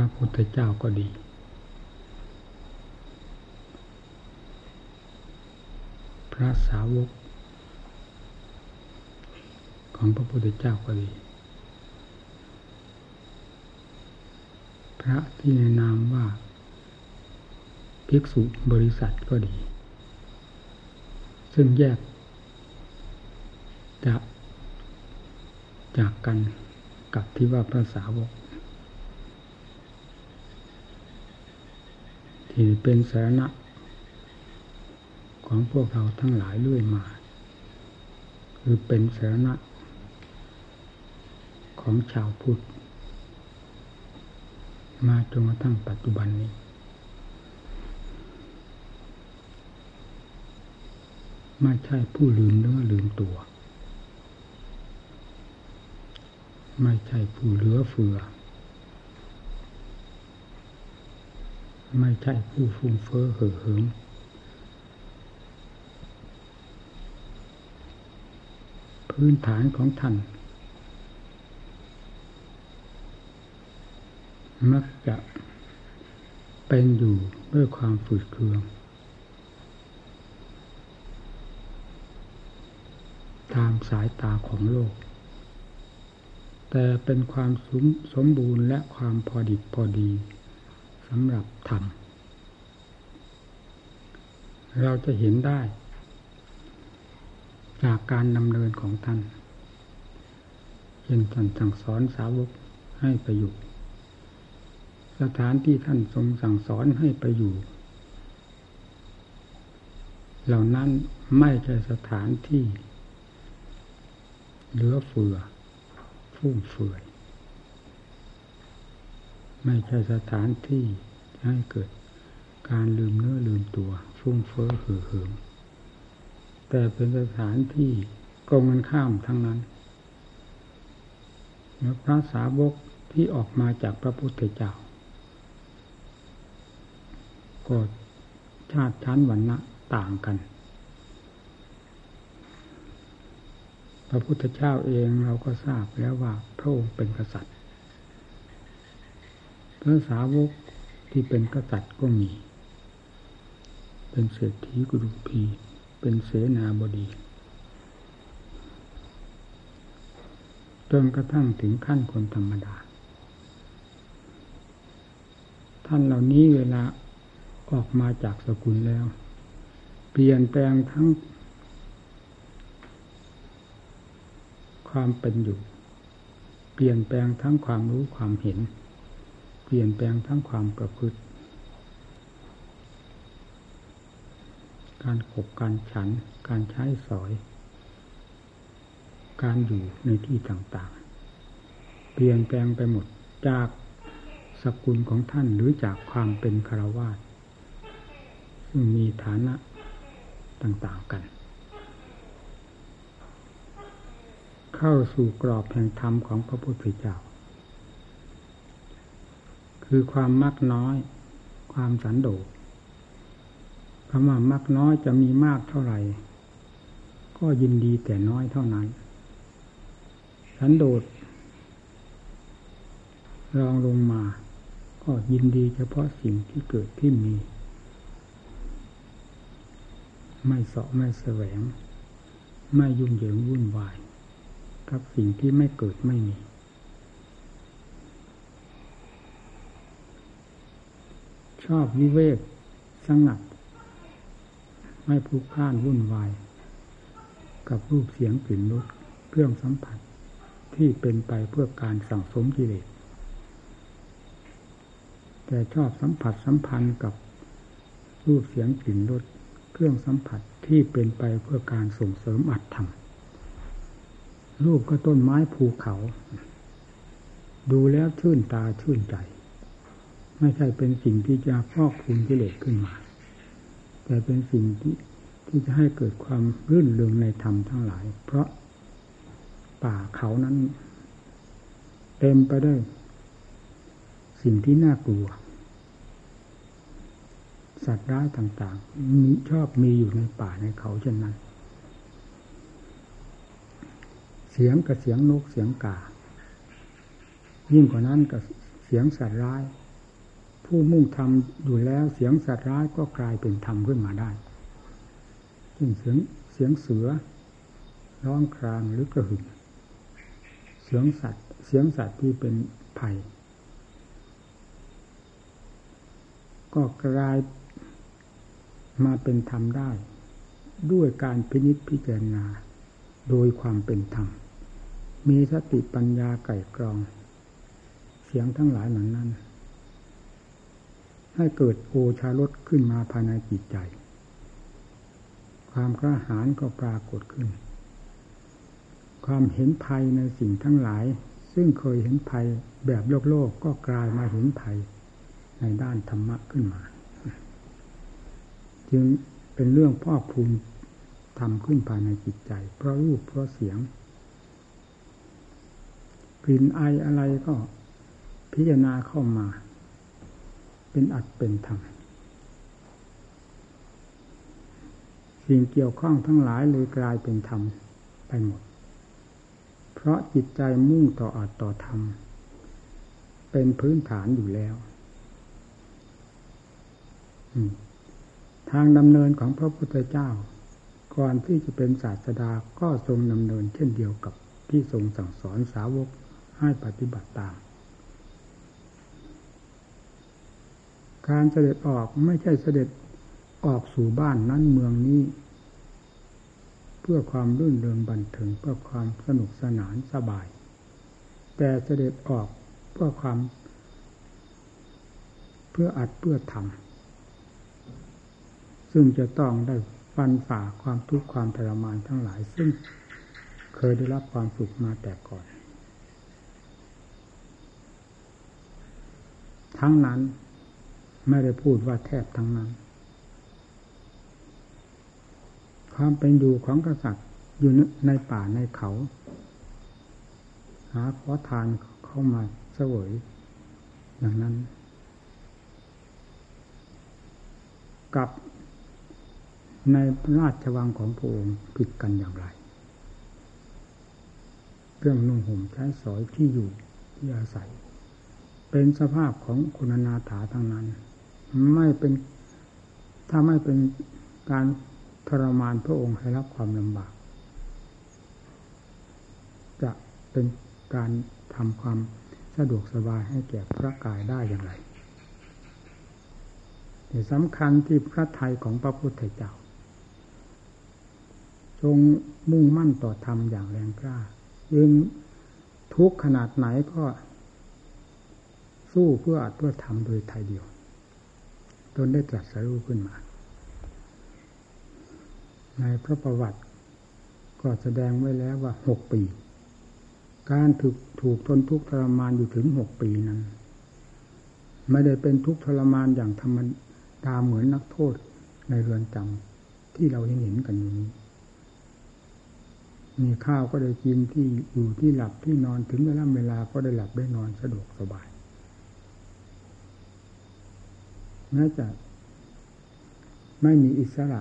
ระพุทธเจ้าก็ดี พระสาวก ของพระพุทธเจ้าก็ดี พระที่ในนามว่า ภิกษุบริษัทก็ดี ซึ่งแยกจากจากกันกับที่ว่าพระสาวก ที่เป็นสาระของพวกเราทั้งหลายเรื่อยมา คือเป็นสาระของชาวพุทธมาจนกระทั่งปัจจุบันนี้ ไม่ใช่ผู้ลืมเนื้อลืมตัว ไม่ใช่ผู้เหลือเฟือ ไม่ใช่ผู้ฟุ้งเฟ้อเห่อเหิมพื้นฐานของท่านมักจะเป็นอยู่ด้วยความฝืดเคือง ตามสายตาของโลก แต่เป็นความสมสมบูรณ์และความพอดิบพอดี สำหรับธรรม เราจะเห็นได้ จากการดำเนินของท่านเช่นท่านสั่งสอนสาวกให้ไปอยู่ สถานที่ท่านทรงสั่งสอนให้ไปอยู่ เหล่านั้นไม่ใช่สถานที่ เหลือเฟือฟุ่มเฟือย ไม่ใช่สถานที่ให้เกิดการลืมเนื้อลืมตัวฟุ้งเฟ้อเห่อเหิมแต่เป็นสถานที่กงกันข้ามทั้งนั้นแล้วพระสาวกที่ออกมาจากพระพุทธเจ้าก็ชาติชั้นวันณะต่างกัน พระพุทธเจ้าเองเราก็ทราบแล้วว่าพระองค์เป็นกษัตริย์ พระสาวกที่เป็นกษัตริย์ก็มี เป็นเศรษฐีกุรุพี เป็นเสนาบดี จนกระทั่งถึงขั้นคนธรรมดา ท่านเหล่านี้เวลาออกมาจากสกุลแล้ว เปลี่ยนแปลงทั้ง ความเป็นอยู่ เปลี่ยนแปลงทั้งความรู้ความเห็น เปลี่ยนแปลงทั้งความประพฤติ การขบการฉัน การใช้สอย การอยู่ในที่ต่างๆ เปลี่ยนแปลงไปหมดจากสกุลของท่านหรือจากความเป็นคารวาสซึ่งมีฐานะต่างๆกัน เข้าสู่กรอบแห่งธรรมของพระพุทธเจ้า คือความมักน้อย ความสันโดษคำว่ามักน้อยจะมีมากเท่าไหร่ ก็ยินดีแต่น้อยเท่านั้น สันโดษรองลงมา ก็ยินดีเฉพาะสิ่งที่เกิดที่มี ไม่เสาะไม่แสวง ไม่ยุ่งเหยิงวุ่นวาย กับสิ่งที่ไม่เกิดไม่มี ชอบวิเวกสงัด ไม่พลุกพล่านวุ่นวาย กับรูปเสียงกลิ่นรสเครื่องสัมผัสที่เป็นไปเพื่อการสั่งสมกิเลสแต่ชอบสัมผัสสัมพันธ์กับรูปเสียงกลิ่นรสเครื่องสัมผัสที่เป็นไปเพื่อการส่งเสริมอัตธรรมรูปก็ต้นไม้ภูเขา ดูแล้วชื่นตาชื่นใจ ไม่ใช่เป็นสิ่งที่จะพอกคูณกิเลสขึ้นมา แต่เป็นสิ่งที่ที่จะให้เกิดความรื่นเริงในธรรมทั้งหลาย เพราะป่าเขานั้น เต็มไปด้วยสิ่งที่น่ากลัว สัตว์ร้ายต่างๆมีชอบมีอยู่ในป่าในเขาเช่นนั้น เสียงกับเสียงนกเสียงกา ยิ่งกว่านั้นกับเสียงสัตว์ร้าย ผู้มุ่งทำอยู่แล้วเสียงสัตว์ร้ายก็กลายเป็นธรรมขึ้นมาได้เช่นเสียงเสียงเสือร้องครางหรือกระหึ่มเสียงสัตว์เสียงสัตว์ที่เป็นภัย ก็กลายมาเป็นธรรมได้ ด้วยการพินิจพิจารณา โดยความเป็นธรรม มีสติปัญญาไก่กรอง เสียงทั้งหลายเหล่านั้น ให้เกิดโอชารสขึ้นมาภายในจิตใจ ความกระหายก็ปรากฏขึ้น ความเห็นภัยในสิ่งทั้งหลาย ซึ่งเคยเห็นภัยแบบโลกโลกก็กลายมาเห็นภัยในด้านธรรมะขึ้นมา จึงเป็นเรื่องพ่อภูมิทำขึ้นภายในจิตใจ เพราะรูปเพราะเสียงกลิ่นไออะไรก็พิจารณาเข้ามา เป็นอัดเป็นธรรมสิ่งเกี่ยวข้องทั้งหลายเลยกลายเป็นธรรมไปหมด เพราะจิตใจมุ่งต่ออัดต่อธรรม เป็นพื้นฐานอยู่แล้วทางดำเนินของพระพุทธเจ้า ก่อนที่จะเป็นศาสดาก็ทรงดำเนินเช่นเดียวกับที่ทรงสั่งสอนสาวกให้ปฏิบัติตาม การเสด็จออกไม่ใช่เสด็จออกสู่บ้านนั้นเมืองนี้ เพื่อความรื่นเริงบันเทิงเพื่อความสนุกสนานสบาย แต่เสด็จออกเพื่อความ เพื่ออัดเพื่อทำซึ่งจะต้องได้ฟันฝ่าความทุกข์ความทรมานทั้งหลาย ซึ่งเคยได้รับความสุขมาแต่ก่อน ทั้งนั้น ไม่ได้พูดว่าแทบทั้งนั้น ความเป็นอยู่ของกษัตริย์อยู่ในป่าในเขา หาขอทานเข้ามาเสวยอย่างนั้น กับในราชวังของพระองค์ผิดกันอย่างไรเรื่องนุ่งห่มใช้สอยที่อยู่ที่อาศัย เป็นสภาพของคุณนาถาทั้งนั้น ไม่เป็นถ้าไม่เป็นการทรมานพระองค์ให้รับความลำบาก จะเป็นการทำความสะดวกสบายให้แก่พระกายได้อย่างไรแต่สำคัญที่พระไทยของพระพุทธเจ้า ทรงมุ่งมั่นต่อธรรมอย่างแรงกล้ายิ่งทุกขนาดไหนก็สู้เพื่ออัดเพื่อทำโดยไทยเดียว จนได้ตรัสรู้ขึ้นมา ในพระประวัติก็แสดงไว้แล้วว่าหกปี การถูกถูกทนทุกข์ทรมานอยู่ถึงหกปีนั้น ไม่ได้เป็นทุกข์ทรมานอย่างธรรมดาเหมือนนักโทษในเรือนจำที่เราเห็นเห็นกันอยู่นี้มีข้าวก็ได้กินที่อยู่ที่หลับที่นอนถึงเวลาเวลาก็ได้หลับได้นอนสะดวกสบาย แม้จะไม่มีอิสระ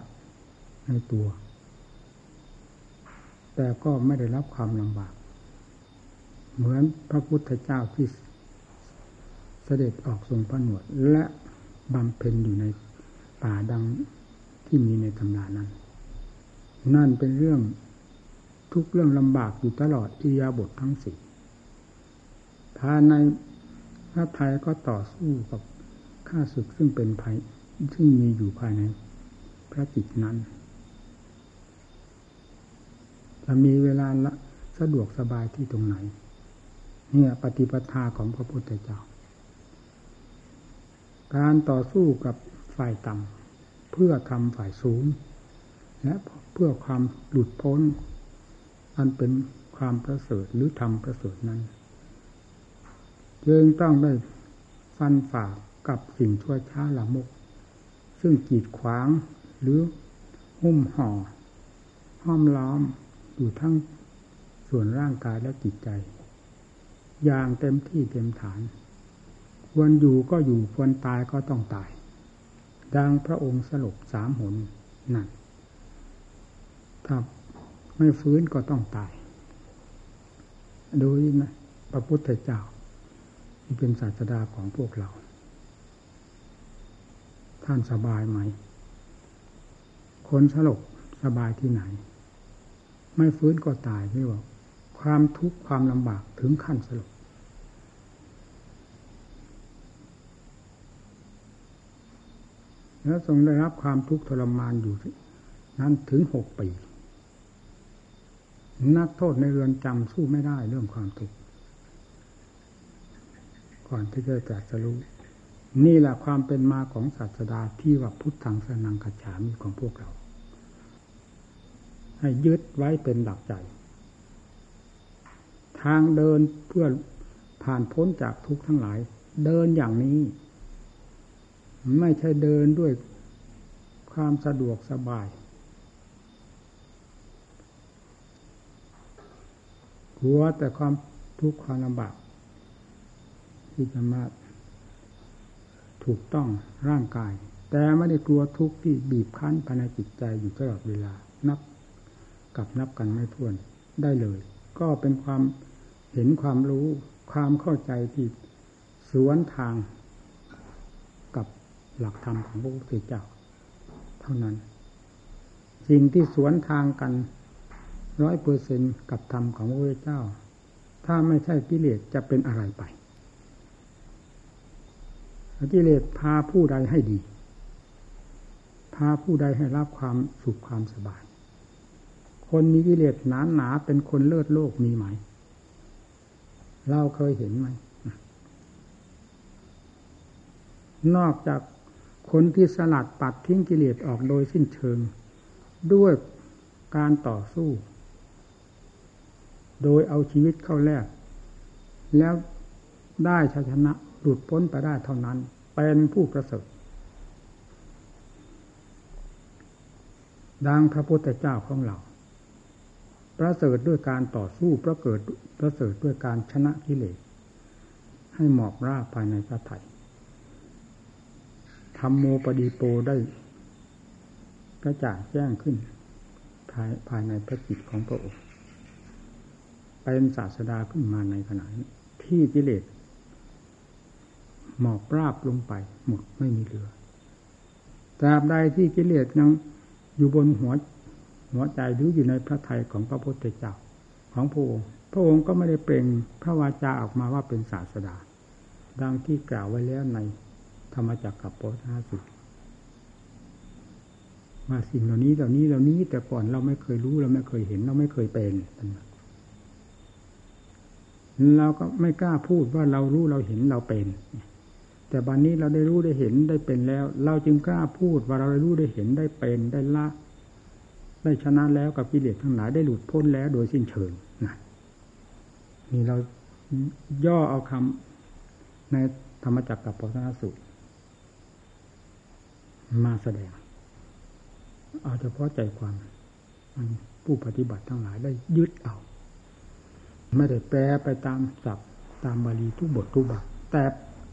ในตัว แต่ก็ไม่ได้รับความลำบาก เหมือนพระพุทธเจ้าที่เสด็จออกทรงพระหนวด และบำเพ็ญอยู่ในป่าดังที่มีในตำรานั้น นั่นเป็นเรื่องทุกเรื่องลำบากอยู่ตลอดอิยาบททั้งสี่ภายในพระไทยก็ต่อสู้กับ ข้าศึกซึ่งเป็นภัยซึ่งมีอยู่ภายในพระจิตนั้นจะมีเวลาละสะดวกสบายที่ตรงไหน เนี่ยปฏิปทาของพระพุทธเจ้า การต่อสู้กับฝ่ายต่ำเพื่อทำฝ่ายสูง และเพื่อความหลุดพ้น อันเป็นความประเสริฐหรือธรรมประเสริฐนั้น จึงต้องได้ฟันฝ่า กับสิ่งชั่วช้าละมก ซึ่งกีดขวางหรือหุ้มห่อ ห้อมล้อมอยู่ทั้งส่วนร่างกายและจิตใจ อย่างเต็มที่เต็มฐาน ควรอยู่ก็อยู่ควรตายก็ต้องตาย ดังพระองค์สลบสามหนนั่นถ้าไม่ฟื้นก็ต้องตาย ดูนะพระพุทธเจ้าที่เป็นศาสดาของพวกเรา ท่านสบายไหม คนสลบสบายที่ไหน ไม่ฟื้นก็ตายไม่บอกความทุกข์ความลำบากถึงขั้นสลบแล้วทรงได้รับความทุกข์ทรมานอยู่นั้นถึงหกปี นักโทษในเรือนจำสู้ไม่ได้เรื่องความทุกข์ก่อนที่จะตรัสรู้ นี่แหละความเป็นมาของศาสดาที่ว่าพุทธังสนังกัจฉามีของพวกเรา ให้ยึดไว้เป็นหลักใจ ทางเดินเพื่อผ่านพ้นจากทุกข์ทั้งหลาย เดินอย่างนี้ ไม่ใช่เดินด้วยความสะดวกสบาย กลัวแต่ความทุกข์ความลำบากที่จะมา ถูกต้องร่างกาย แต่ไม่ได้กลัวทุกข์ที่บีบคั้นภายในจิตใจอยู่ตลอดเวลานับกับนับกันไม่ถ้วนได้เลย ก็เป็นความเห็นความรู้ความเข้าใจที่สวนทางกับหลักธรรมของพระพุทธเจ้า เท่านั้น สิ่งที่สวนทางกันร้อยเปอร์เซนกับธรรมของพระพุทธเจ้า ถ้าไม่ใช่กิเลสจะเป็นอะไรไป กิเลสพาผู้ใดให้ดี พาผู้ใดให้รับความสุขความสบาย คนมีกิเลสหนาหนาเป็นคนเลิศโลกมีไหม เราเคยเห็นไหม นอกจากคนที่สลัดปัดทิ้งกิเลสออกโดยสิ้นเชิง ด้วยการต่อสู้ โดยเอาชีวิตเข้าแลกแล้วได้ชัยชนะ หลุดพ้นไปได้เท่านั้น เป็นผู้ประเสริฐดังพระพุทธเจ้าของเรา ประเสริฐด้วยการต่อสู้ประเกิดประเสริฐด้วยการชนะกิเลสให้หมอบราบภายในพระไถ่ทำโมปดีโปได้กระจ่างแจ้งขึ้น ภายภายในพระจิตของพระองค์เป็นศาสดาขึ้นมาในขณะที่กิเลส หมอบราบลงไป หมดไม่มีเหลือตราบใดที่กิเลสยังอยู่บนหัวหัวใจหรืออยู่ในพระทัยของพระพุทธเจ้าของพระองค์ พระองค์ก็ไม่ได้เปล่งพระวาจาออกมาว่าเป็นศาสดา ดังที่กล่าวไว้แล้วในธรรมจักรกับปทาสุมาสิ่งเหล่านี้เหล่านี้เหล่านี้ แต่ก่อนเราไม่เคยรู้เราไม่เคยเห็น เราไม่เคยเป็นเราก็ไม่กล้าพูดว่าเรารู้เราเห็นเราเป็น แต่บัดนนี้เราได้รู้ได้เห็นได้เป็นแล้ว เราจึงกล้าพูดว่าเราได้รู้ได้เห็นได้เป็นได้ละ ได้ชนะแล้วกับกิเลสทั้งหลายได้หลุดพ้นแล้วโดยสิ้นเชิงนะนี่เราย่อเอาคำในธรรมจักรกับปวัตนสุมาแสดง เอาเฉพาะใจความผู้ปฏิบัติทั้งหลายได้ยึดเอา ไม่ได้แปลไปตามศัพท์ตามบาลีทุกบททุกบาทแต่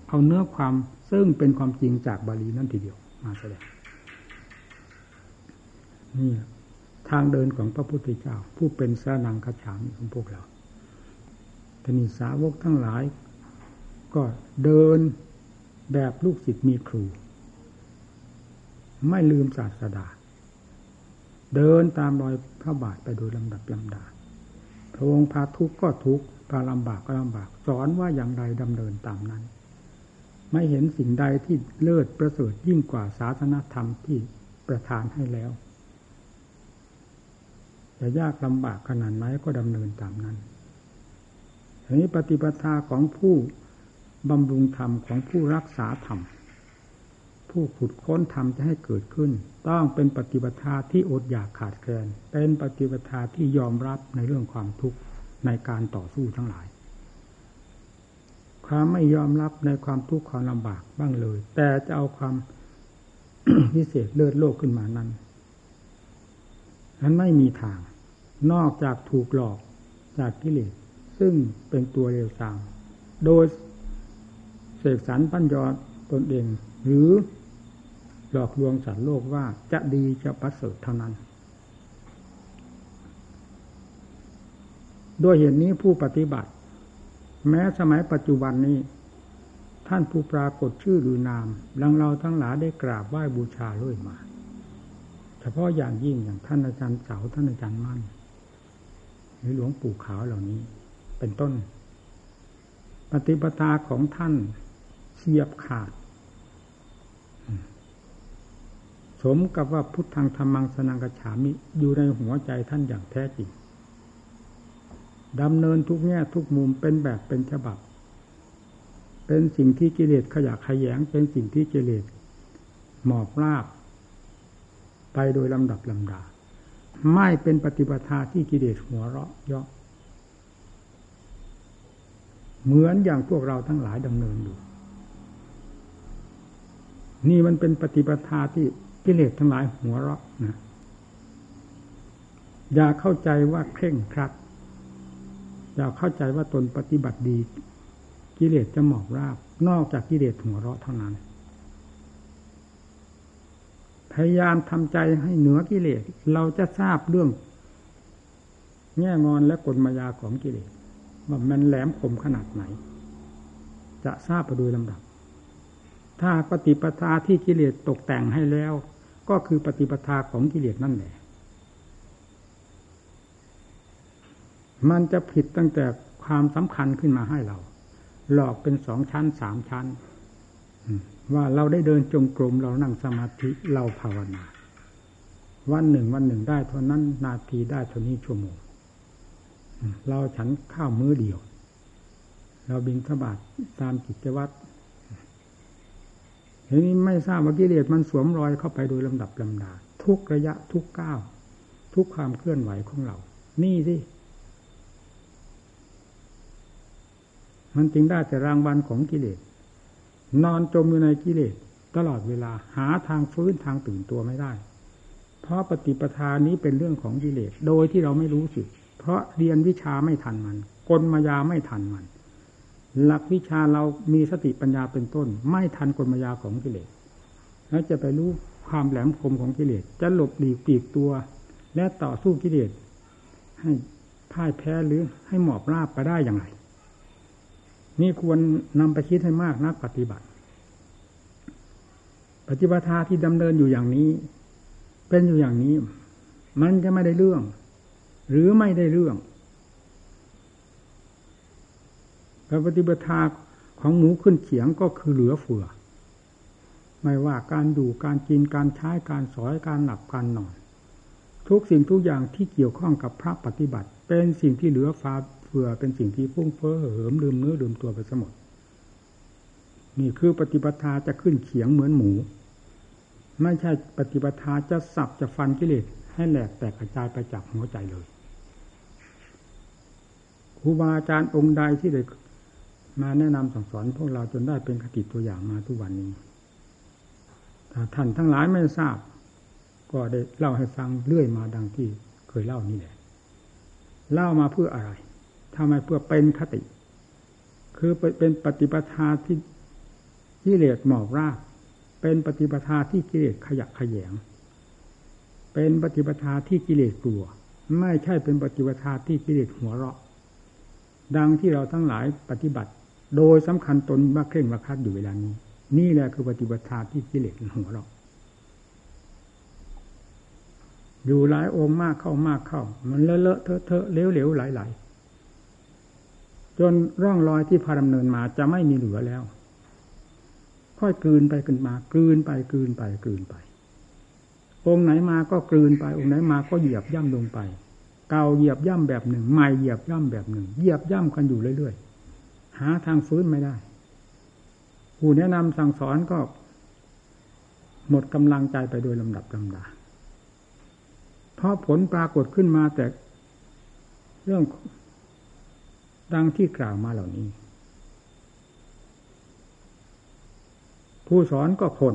เอาเนื้อความซึ่งเป็นความจริงจากบาลีนั่นทีเดียวมาแสดงนี่ทางเดินของพระพุทธเจ้า ผู้เป็นสานังคฉามของพวกเราทนิสาวกทั้งหลาย ก็เดินแบบลูกศิษย์มีครู ไม่ลืมศาสดา เดินตามรอยพระบาทไปโดยลำดับลำดาพระองค์พาทุกข์ก็ทุกข์พาลำบากก็ลำบาก สอนว่าอย่างไรดำเนินตามนั้น ไม่เห็นสิ่งใดที่เลิศประเสริฐยิ่งกว่าศาสนธรรมที่ประทานให้แล้วจะยากลำบากขนาดไหนก็ดำเนินตามนั้นทีนี้ปฏิปทาของผู้บำรุงธรรมของผู้รักษาธรรมผู้ขุดค้นธรรมจะให้เกิดขึ้น ต้องเป็นปฏิปทาที่อดอยากขาดแคลนเป็นปฏิปทาที่ยอมรับในเรื่องความทุกข์ในการต่อสู้ทั้งหลาย ความไม่ยอมรับในความทุกข์ความลำบากบ้างเลย แต่จะเอาความพิเศษเลิศโลกขึ้นมานั้นนั้นไม่มีทาง นอกจากถูกหลอกจากกิเลสซึ่งเป็นตัวเร็วสามโดยเสกสรรปั้นยอตนเอง หรือหลอกลวงสัตว์โลกว่าจะดีจะประเสริฐเท่านั้น ด้วยเหตุนนี้ผู้ปฏิบัติ แม้สมัยปัจจุบันนี้ ท่านผู้ปรากฏชื่อหรือนามดังเราทั้งหลายได้กราบไหว้บูชาเรื่อยมา เฉพาะอย่างยิ่งอย่างท่านอาจารย์เสาท่านอาจารย์มั่นหรือหลวงปู่ขาวเหล่านี้ เป็นต้น ปฏิปทาของท่านเสียบขาด สมกับว่าพุทธังธรรมังสนังกฉามิอยู่ในหัวใจท่านอย่างแท้จริง ดำเนินทุกแง่ทุกมุมเป็นแบบเป็นฉบับ เป็นสิ่งที่กิเลสขยะขยง เป็นสิ่งที่กิเลสหมอบราบ ไปโดยลำดับลำดา ไม่เป็นปฏิปทาที่กิเลสหัวเราะเยาะเหมือนอย่างพวกเราทั้งหลายดำเนินอยู่ นี่มันเป็นปฏิปทาที่กิเลสทั้งหลายหัวเราะนะอย่าเข้าใจว่าเคร่งครัด อย่าเข้าใจว่าตนปฏิบัติดี กิเลสจะหมอบราบ นอกจากกิเลสหัวเราะเท่านั้น พยายามทำใจให้เหนือกิเลส เราจะทราบเรื่อง แง่งอนและกลมายาของกิเลสว่ามันแหลมคมขนาดไหน จะทราบไปโดยลำดับ ถ้าปฏิปทาที่กิเลสตกแต่งให้แล้ว ก็คือปฏิปทาของกิเลสนั่นแหละ มันจะผิดตั้งแต่ความสำคัญขึ้นมาให้เรา หลอกเป็นสองชั้นสามชั้น ว่าเราได้เดินจงกรมเรานั่งสมาธิเราภาวนา วันหนึ่งวันหนึ่งได้เท่านั้นนาทีได้เท่านี้ชั่วโมงเราฉันข้าวมื้อเดียว เราบินทบาทตามกิจวัตรทีนี้ไม่ทราบว่ากิเลสมันสวมรอยเข้าไปโดยลำดับลำดา ทุกระยะทุกก้าวทุกความเคลื่อนไหวของเรา นี่สิ มันจึงได้แต่รางวัลของกิเลส นอนจมอยู่ในกิเลส ตลอดเวลาหาทางฟื้นทางตื่นตัวไม่ได้ เพราะปฏิปทานี้เป็นเรื่องของกิเลส โดยที่เราไม่รู้สึก เพราะเรียนวิชาไม่ทันมัน กลมายาไม่ทันมัน หลักวิชาเรามีสติปัญญาเป็นต้น ไม่ทันกลมายาของกิเลส แล้วจะไปรู้ความแหลมคมของกิเลส จะหลบหลีกปีกตัว และต่อสู้กิเลสให้พ่ายแพ้หรือให้หมอบราบไปได้อย่างไร นี่ควรนำไปคิดให้มากนักปฏิบัติ ปฏิบัติที่ดำเนินอยู่อย่างนี้ เป็นอยู่อย่างนี้ มันจะไม่ได้เรื่อง หรือไม่ได้เรื่องการปฏิบัติของหมูขึ้นเขียงก็คือเหลือเฟือ ไม่ว่าการดูการกินการใช้การสอยการหลับการนอน ทุกสิ่งทุกอย่างที่เกี่ยวข้องกับพระปฏิบัติ เป็นสิ่งที่เหลือฟ้า ฟือเป็นสิ่งที่ฟุ้งเฟ้อเหิมลืมเนื้อลืมตัวไปสมดนี่คือปฏิปทาจะขึ้นเขียงเหมือนหมู ไม่ใช่ปฏิปทาจะสับจะฟันกิเลสให้แหลกแตกกระจายไปจากหัวใจเลยครูบาอาจารย์องค์ใดที่ได้มาแนะนำสั่งสอนพวกเราจนได้เป็นคติตัวอย่างมาทุกวันนี้ถ้าท่านทั้งหลายไม่ทราบ ก็ได้เล่าให้ฟังเรื่อยมาดังที่เคยเล่านี่แหละ เล่ามาเพื่ออะไร ทำไมเพื่อเป็นคติ คือเป็นปฏิปทาที่กิเลสหมอบรากเป็นปฏิปทาที่กิเลสขยะขยง เป็นปฏิปทาที่กิเลสกลัว ไม่ใช่เป็นปฏิปทาที่กิเลสหัวเราะ ดังที่เราทั้งหลายปฏิบัติ โดยสำคัญตนว่าเคร่งว่าคัดอยู่เวลานี้ นี่แหละคือปฏิปทาที่กิเลสหัวเราะ อยู่หลายองค์มากเข้ามากเข้า มันเลอะเลอะเทอะเทอะเลวเหลวไหลไหล จนร่องรอยที่พาดำเนินมาจะไม่มีเหลือแล้ว ค่อยกลืนไปกลืนมากลืนไปกลืนไปกลืนไป องค์ไหนมาก็กลืนไป องค์ไหนมาก็เหยียบย่ำลงไป เก่าเหยียบย่ำแบบหนึ่ง ใหม่เหยียบย่ำแบบหนึ่ง เหยียบย่ำกันอยู่เรื่อยๆหาทางฟื้นไม่ได้ผู้แนะนำสั่งสอนก็หมดกำลังใจไปโดยลำดับลำดาเพราะผลปรากฏขึ้นมาแต่เรื่อง ดังที่กล่าวมาเหล่านี้ ผู้สอนก็คน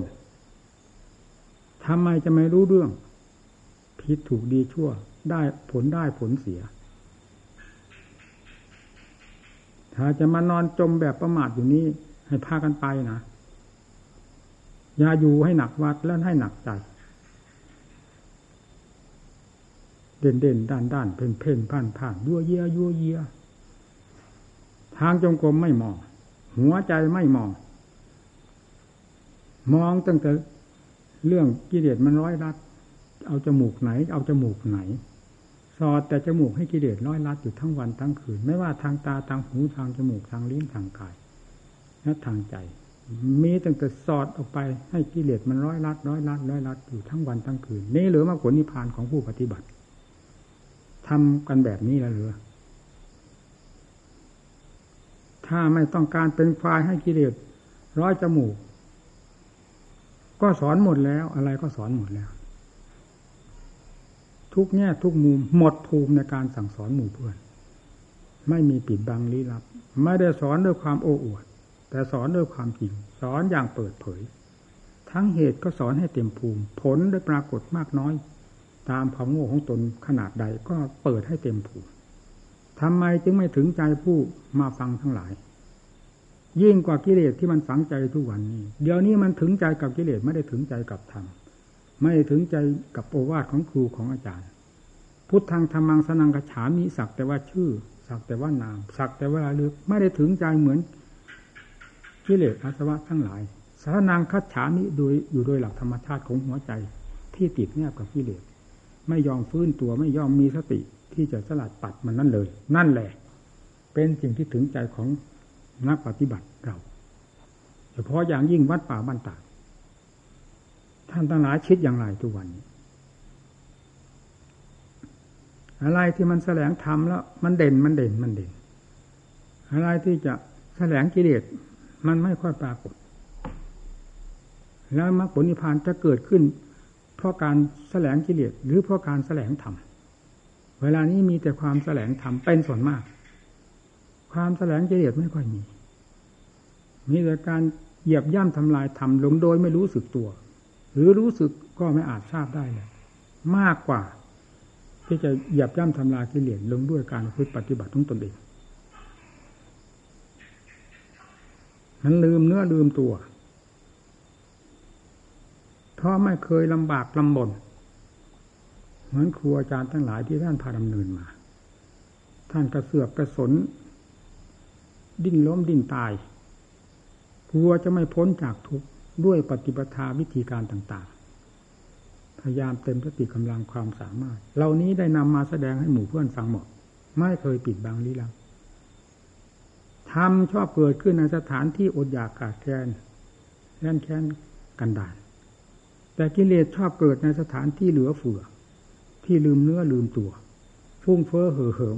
ทำไมจะไม่รู้เรื่อง ผิดถูกดีชั่ว ได้ผลได้ผลเสีย ถ้าจะมานอนจมแบบประมาทอยู่นี้ ให้พากันไปนะ อย่าอยู่ให้หนักวัดแล้วให้หนักใจ เด่นเด่นด้านด้านเพ่นเพ่นผ่านผ่านยั่วเยียยั่วเยีย ทางจงกรมไม่มอง หัวใจไม่มอง มองตั้งแต่เรื่องกิเลสมันร้อยรัด เอาจมูกไหน เอาจมูกไหน สอดแต่จมูกให้กิเลสร้อยรัดอยู่ทั้งวันทั้งคืน ไม่ว่าทางตาทางหูทางจมูกทางลิ้นทางกายและทางใจ มีตั้งแต่สอดออกไปให้กิเลสมันร้อยรัด ร้อยรัด ร้อยรัดอยู่ทั้งวันทั้งคืน นี่หรือมาผลนิพพานของผู้ปฏิบัติทำกันแบบนี้แล้วหรือ ถ้าไม่ต้องการเป็นควายให้กิเลสร้อยจมูก ก็สอนหมดแล้ว อะไรก็สอนหมดแล้ว ทุกแง่ทุกมุมหมดภูมิในการสั่งสอนหมู่เพื่อน ไม่มีปิดบังลี้ลับ ไม่ได้สอนด้วยความโอ้อวด แต่สอนด้วยความจริง สอนอย่างเปิดเผย ทั้งเหตุก็สอนให้เต็มภูมิ ผลได้ปรากฏมากน้อย ตามความโง่ของตนขนาดใดก็เปิดให้เต็มภูมิ ทำไมจึงไม่ถึงใจผู้มาฟังทั้งหลาย ยิ่งกว่ากิเลสที่มันฝังใจทุกวันนี้ เดี๋ยวนี้มันถึงใจกับกิเลสไม่ได้ถึงใจกับธรรมไม่ถึงใจกับโอวาทของครูของอาจารย์ พุทธังธรรมังสนังกระฉามีสักแต่ว่าชื่อ สักแต่ว่านาม สักแต่ว่าลึกไม่ได้ถึงใจเหมือนกิเลสอาสวะทั้งหลายสารนางคัดฉามิโดยอยู่โดยหลักธรรมชาติของหัวใจที่ติดแนบกับกิเลสไม่ยอมฟื้นตัวไม่ยอมมีสติ ที่จะสลัดปัดมันนั่นเลย นั่นแหละ เป็นสิ่งที่ถึงใจของนักปฏิบัติเราเฉพาะอย่างยิ่งวัดป่าบ้านตาท่านตั้งหลายคิดอย่างไรทุกวันนี้อะไรที่มันแสลงธรรมแล้ว มันเด่นมันเด่นมันเด่น อะไรที่จะแสลงกิเลสมันไม่ค่อยปรากฏ แล้วมรรคผลนิพพานจะเกิดขึ้น เพราะการแสลงกิเลสหรือเพราะการแสลงธรรม เวลานี้มีแต่ความแสลงธรรมเป็นส่วนมาก ความแสลงกิเลสไม่ค่อยมี มีแต่การเหยียบย่ำทำลายธรรมลงโดยไม่รู้สึกตัว หรือรู้สึกก็ไม่อาจทราบได้เลยมากกว่า ที่จะเหยียบย่ำทำลายกิเลสลงด้วยการพึ่ปฏิบัติของตนเองมันลืมเนื้อลืมตัว เพราะไม่เคยลำบากลำบน เหมือนครูอาจารย์ทั้งหลายที่ท่านพาดำเนินมา ท่านกระเสือกกระสน ดิ้นล้มดิ้นตายกลัวจะไม่พ้นจากทุกข์ด้วยปฏิปทาวิธีการต่างๆ พยายามเต็มสติกำลังความสามารถ เหล่านี้ได้นำมาแสดงให้หมู่เพื่อนฟังหมด ไม่เคยปิดบังลี้ลับธรรมชอบเกิดขึ้นในสถานที่อดอยากขาดแคลนแค้นแค้นกันดานแต่กิเลสชอบเกิดในสถานที่เหลือเฟือ ที่ลืมเนื้อลืมตัวฟุ้งเฟ้อเห่อเหิม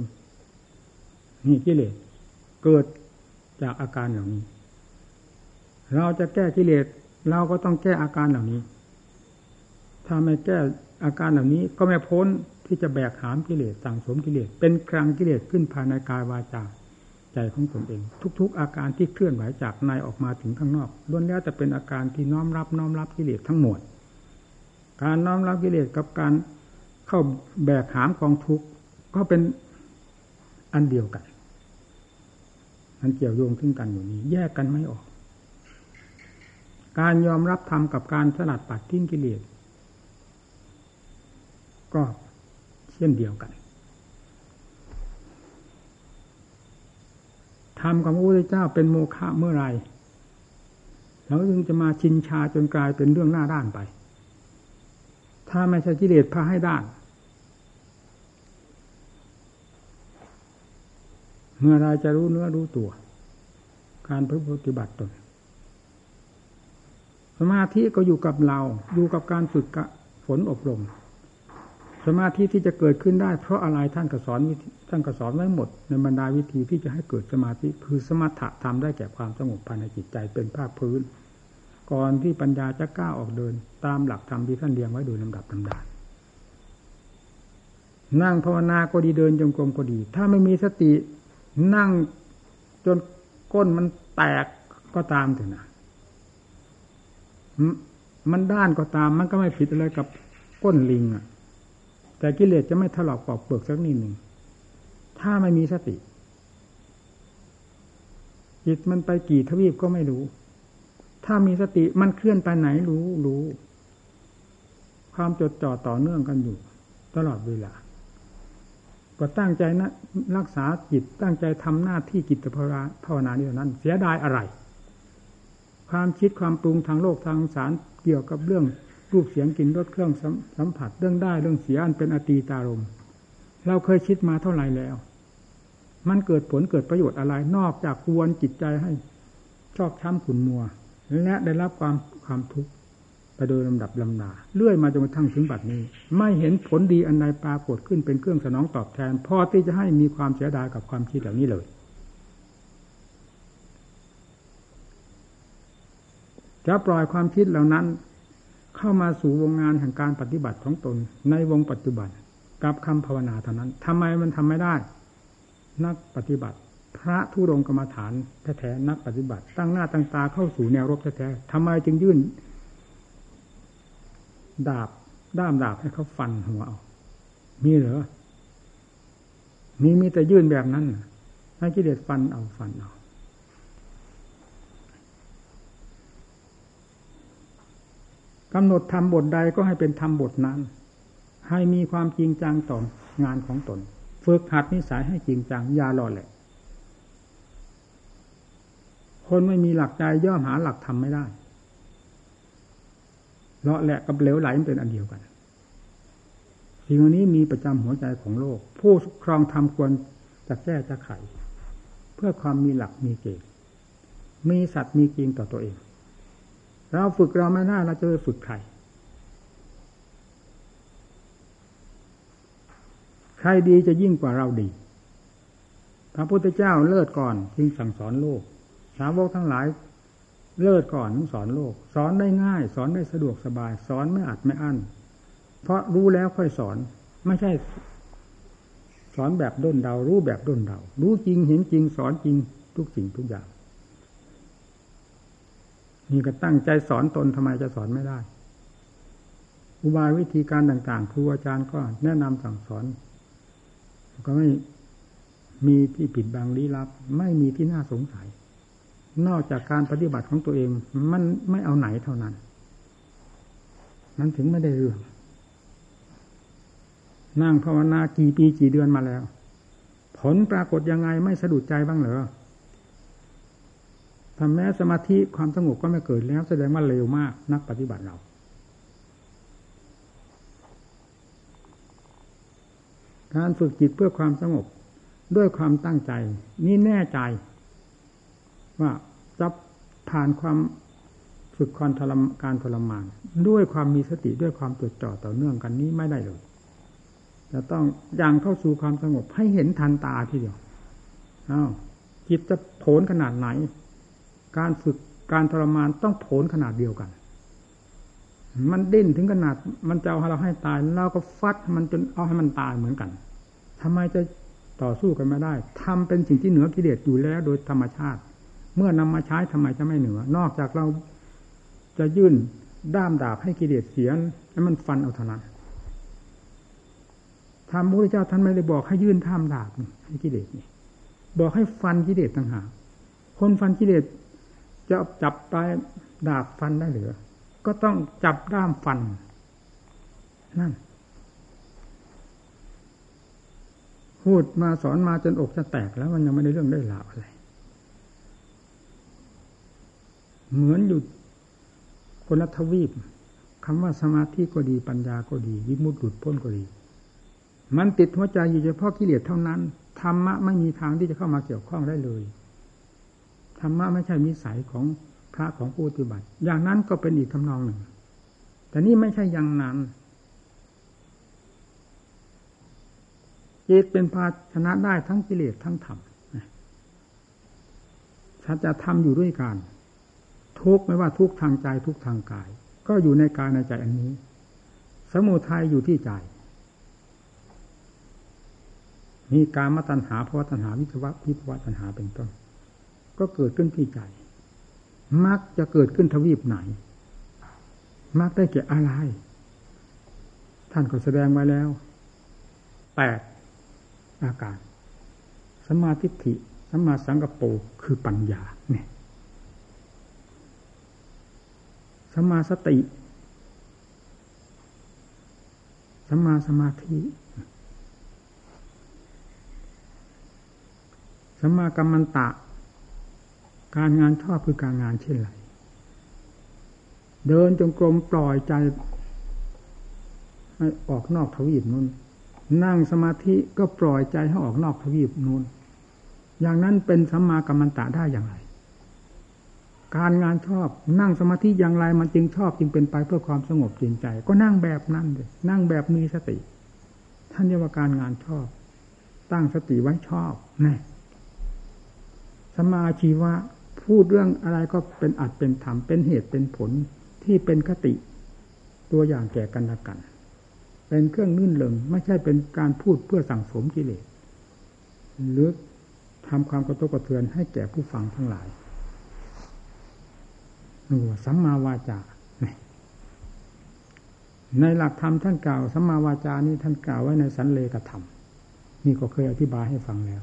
นี่กิเลสเกิดจากอาการเหล่านี้ เราจะแก้กิเลสเราก็ต้องแก้อาการเหล่านี้ ถ้าไม่แก้อาการเหล่านี้ก็ไม่พ้นที่จะแบกหามกิเลสสั่งสมกิเลสเป็นครั้งกิเลสขึ้นภายในกายวาจาใจของตนเอง ทุก ๆ อาการที่เคลื่อนไหวจากในออกมาถึงข้างนอกล้วนแล้วแต่เป็นอาการที่น้อมรับน้อมรับกิเลสทั้งหมด การน้อมรับกิเลสกับการ เข้าแบกหามกองทุกข์ก็เป็นอันเดียวกัน มันเกี่ยวโยงถึงกันอยู่นี้ แยกกันไม่ออก การยอมรับธรรมกับการสลัดปัดทิ้งกิเลสก็เช่นเดียวกันธรรมของพระพุทธเจ้าเป็นโมฆะเมื่อไรเราจึงจะมาชินชาจนกลายเป็นเรื่องหน้าด้านไปาไม่ใช่กิเลสพาให้ด้านเมื่อไรจะรู้เนื้อรู้ตัว การพปฏิบัติตนสมาธิก็อยู่กับเรา อยู่กับการฝึกฝนอบรม สมาธิที่จะเกิดขึ้นได้ เพราะอะไรท่านก็สอนท่านก็สอนไว้หมด ในบรรดาวิธีที่จะให้เกิดสมาธิ คือสมถะทำได้แก่ความสงบภายในจิตใจเป็นภาคพื้น ก่อนที่ปัญญาจะกล้าออกเดิน ตามหลักธรรมที่ท่านเรียงไว้โดยลำดับลำดานั่งภาวนาก็ดีเดินจงกรมก็ดี ถ้าไม่มีสตินั่งจนก้นมันแตกก็ตามเถอะนะมันด้านก็ตามมันก็ไม่ผิดอะไรกับก้นลิงอะ แต่กิเลสจะไม่ถลอกปอกเปลือกสักนิดหนึ่ง ถ้าไม่มีสติจิตมันไปกี่ทวีปก็ไม่รู้ ถ้ามีสติมันเคลื่อนไปไหนรู้รู้ ความจดจ่อต่อเนื่องกันอยู่ ตลอดเวลา ก็ตั้งใจนะรักษาจิตตั้งใจทำหน้าที่กิจภาวนานี้นั้น เสียดายอะไรคความคิดความปรุงทางโลกทางสารเกี่ยวกับเรื่องรูปเสียงกลิ่นรสเครื่องสัมผัสเรื่องได้เรื่องเสียอันเป็นอตีตารมเราเคยคิดมาเท่าไหร่แล้ว มันเกิดผลเกิดประโยชน์อะไรนอกจากกวนจิตใจให้ชอกช้ำขุนมัว และได้รับความความทุกข์ไปโดยลำดับลำดาเลื่อยมาจนกระทั่งถึงบัดนี้ ไม่เห็นผลดีอันใดปรากฏขึ้นเป็นเครื่องสนองตอบแทนพอที่จะให้มีความเสียดายกับความคิดเหล่านี้เลย จะปล่อยความคิดเหล่านั้น เข้ามาสู่วงงานแห่งการปฏิบัติของตน ในวงปัจจุบันกับคำภาวนาเท่านั้นทำไมมันทำไม่ได้ นักปฏิบัติ พระทุรงกรรมฐานแท้ๆนักปฏิบัติ ตั้งหน้าตั้งตาเข้าสู่แนวรบแท้ๆทำไมจึงยื่น ดาบด้ามดาบให้เขาฟันหัวเอามีเหรอมีมีแต่ยื่นแบบนั้นให้กิเลสฟันเอาฟันเอากำหนดทำบทใดก็ให้เป็นทำบทนั้น ให้มีความจริงจังต่องานของตน ฝึกหัดนิสัยให้จริงจังยาหล่อแหละ คนไม่มีหลักใจย่อมหาหลักทำไม่ได้เลาะแหละกับเหลวไหลมันเป็นอันเดียวกันสิ่งนี้มีประจำหัวใจของโลก ผู้ครองธรรมควรจะแก้จะไข เพื่อความมีหลักมีเกณฑ์มีสัตว์มีจริงต่อตัวเอง เราฝึกเราไม่ได้เราจะไปฝึกใคร ใครดีจะยิ่งกว่าเราดี พระพุทธเจ้าเลิศก่อนจึงสั่งสอนโลก สาวกทั้งหลายเลิศก่อนสอนโลก สอนได้ง่าย สอนได้สะดวกสบาย สอนไม่อัดไม่อั้นเพราะรู้แล้วค่อยสอน ไม่ใช่ สอนแบบด้นเดา รู้แบบด้นเดา รู้จริงเห็นจริง สอนจริงทุกสิ่งทุกอย่างนี่ก็ตั้งใจสอนตนทำไมจะสอนไม่ได้ อุบายวิธีการต่าง ๆ ครูอาจารย์ก็แนะนำสั่งสอน ก็ไม่มีที่ผิดบางลี้ลับ ไม่มีที่น่าสงสัย นอกจากการปฏิบัติของตัวเอง มันไม่เอาไหนเท่านั้น มันถึงไม่ได้เรื่อง นั่งภาวนากี่ปีกี่เดือนมาแล้ว ผลปรากฏยังไงไม่สะดุดใจบ้างเหรอทำแม้สมาธิความสงบก็ไม่เกิดแล้ว แสดงว่าเร็วมากนักปฏิบัติเรา การฝึกจิตเพื่อความสงบด้วยความตั้งใจ นี่แน่ใจ ว่าจะผ่านความฝึกความทรมการทรมาน ด้วยความมีสติด้วยความจดจ่อต่อเนื่องกันนี้ไม่ได้เลยจะต้องยังเข้าสู่ความสงบให้เห็นทันตาทีเดียวอ้าวจิตจะโผนขนาดไหน การฝึกการทรมานต้องโผนขนาดเดียวกัน มันดิ้นถึงขนาด มันจะเอาเราให้ตายเราก็ฟัดมันจนเอาให้มันตายเหมือนกันทำไมจะต่อสู้กันไม่ได้ทำเป็นสิ่งที่เหนือกิเลสอยู่แล้วโดยธรรมชาติ เมื่อนำมาใช้ทำไมจะไม่เหนือ นอกจากเราจะยื่นด้ามดาบให้กิเลสเสียนให้มันฟันเอาเท่านั้นธรรมพระพุทธเจ้าท่านไม่ได้บอกให้ยื่นท่ามดาบให้กิเลสนี่บอกให้ฟันกิเลสต่างหากคนฟันกิเลสจะจับปลายดาบฟันได้หรือก็ต้องจับด้ามฟัน นั่น พูดมาสอนมาจนอกจะแตกแล้วมันยังไม่ได้เรื่องได้ราวอะไร เหมือนอยู่คนละทวีปคำว่าสมาธิก็ดีปัญญาก็ดีวิมุตติหลุดพ้นก็ดี มันติดหัวใจอยู่เฉพาะกิเลสเท่านั้นธรรมะไม่มีทางที่จะเข้ามาเกี่ยวข้องได้เลยธรรมะไม่ใช่มิสัยของพระของผู้ปฏิบัติ อย่างนั้นก็เป็นอีกคำนองหนึ่ง แต่นี่ไม่ใช่อย่างนั้นจิตเป็นภาชนะได้ทั้งกิเลสทั้งธรรมถ้าจะทำอยู่ด้วยกัน ทุกไม่ว่าทุกทางใจทุกทางกาย ก็อยู่ในกายในใจอันนี้ สมุทัยอยู่ที่ใจมีการมาตัญหาภาวะตัญหาวิศวะพิภวะตัญหาเป็นต้นก็เกิดขึ้นที่ใจมักจะเกิดขึ้นทวีปไหน มักได้แก่อะไร ท่านก็แสดงไว้แล้วแปดอาการสมาธิิสมาสังกปรคือปัญญาเนี่ย สมาสติสมาสมาธิสมากรรมันตะ การงานชอบคือการงานเช่นไร เดินจงกรมปล่อยใจให้ออกนอกทวีปนู้น นั่งสมาธิก็ปล่อยใจให้ออกนอกทวีปนู้น อย่างนั้นเป็นสัมมากัมมันตะได้อย่างไร การงานชอบ นั่งสมาธิอย่างไรมันจึงชอบจึงเป็นไปเพื่อความสงบจริงใจ ก็นั่งแบบนั้นเลยนั่งแบบมีสติ ท่านเรียกว่าการงานชอบ ตั้งสติไว้ชอบนี่สมาชีวะพูดเรื่องอะไรก็เป็นอัดเป็นธรรมเป็นเหตุเป็นผลที่เป็นคติ ตัวอย่างแก่กันละกัน เป็นเครื่องนื่นเลิงไม่ใช่เป็นการพูดเพื่อสั่งสมกิเลสหรือทำความกระตุกกระเทือนให้แก่ผู้ฟังทั้งหลาย นี่ว่าสัมมาวาจาในหลักธรรมท่านกล่าวสัมมาวาจานี้ท่านกล่าวไว้ในสันเลกธรรมนี่ก็เคยอธิบายให้ฟังแล้ว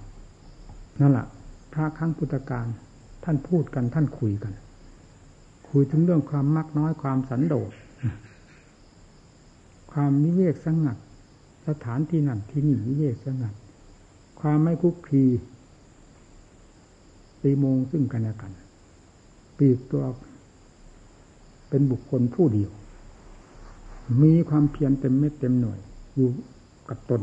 นั่นแหละพระครั้งพุทธการท่านพูดกันท่านคุยกัน คุยถึงเรื่องความมักน้อยความสันโดษความนิเวศสงัด สถานที่นั่นที่นี่นิเวศสงัด ความไม่คุกคีตีโมงซึ่งกันและกัน ปีกตัว เป็นบุคคลผู้เดียว มีความเพียรเต็มเม็ดเต็มหน่วย อยู่กับตน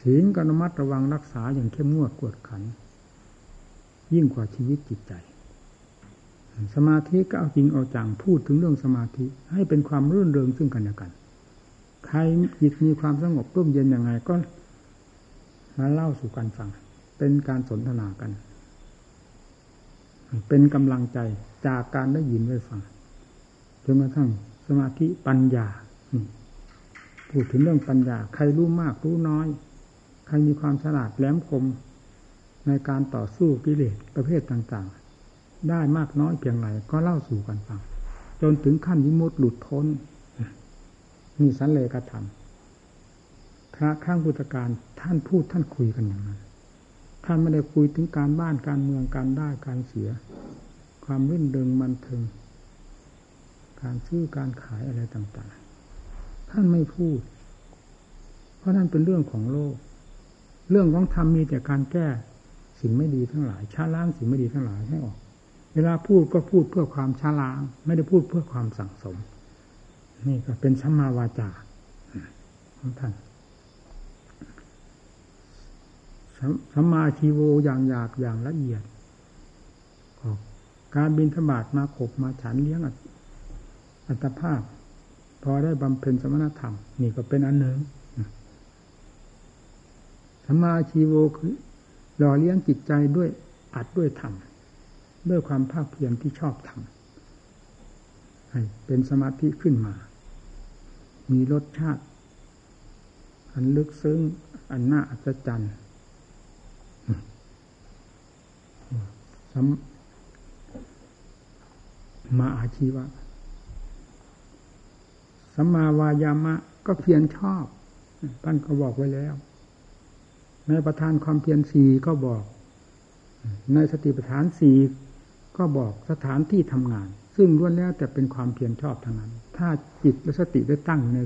ศีลกรนมัดระวังรักษาอย่างเข้มงวดกวดขัน ยิ่งกว่าชีวิตจิตใจ สมาธิก็เอาจริงเอาจังพูดถึงเรื่องสมาธิ ให้เป็นความรื่นเริงซึ่งกันและกัน ใครจิตมีความสงบร่มเย็นยังไงก็มาเล่าสู่กันฟัง เป็นการสนทนากัน เป็นกำลังใจจากการได้ยินได้ฟังจนกระทั่งสมาธิปัญญาพูดถึงเรื่องปัญญา ใครรู้มากรู้น้อย ใครมีความฉลาดแหลมคมในการต่อสู้กิเลสประเภทต่างๆ ได้มากน้อยเพียงไรก็เล่าสู่กันฟัง จนถึงขั้นวิมุตติหลุดพ้นมีสันเลกธรรมพระข้างพุทธการท่านพูดท่านคุยกันอย่างนั้น ท่านไม่ได้คุยถึงการบ้านการเมืองการได้การเสีย ความรื่นเริงมันเทิงการซื้อการขายอะไรต่างๆ ท่านไม่พูด เพราะนั่นเป็นเรื่องของโลก เรื่องของธรรมมีแต่การแก้สิ่งไม่ดีทั้งหลายช้าล้างสิ่งไม่ดีทั้งหลายให้ออก เวลาพูดก็พูดเพื่อความช้าล้าง ไม่ได้พูดเพื่อความสั่งสม นี่ก็เป็นสัมมาวาจาของท่าน สัมมาชีโวอย่างหยาบอย่างละเอียดการบินธบาตมาขบมาฉันเลี้ยงอัตภาพ พอได้บำเพ็ญสมณธรรม นี่ก็เป็นอันหนึ่งสัมาชีโวคือหล่อเลี้ยงจิตใจด้วยอัดด้วยธรรมด้วยความภาคเพียรที่ชอบทำให้เป็นสมาธิขึ้นมา มีรสชาติ อันลึกซึ้งอันน่าอัศจรรย์ สมมาอาชีวะสัมมาวายามะ ก็เพียรชอบท่านก็บอกไว้แล้ว ในประธานความเพียรสีก็บอก ในสติปัฏฐานสีก็บอกสถานที่ทำงาน ซึ่งล้วนแล้วแต่เป็นความเพียรชอบทั้งนั้น ถ้าจิตและสติได้ตั้งใน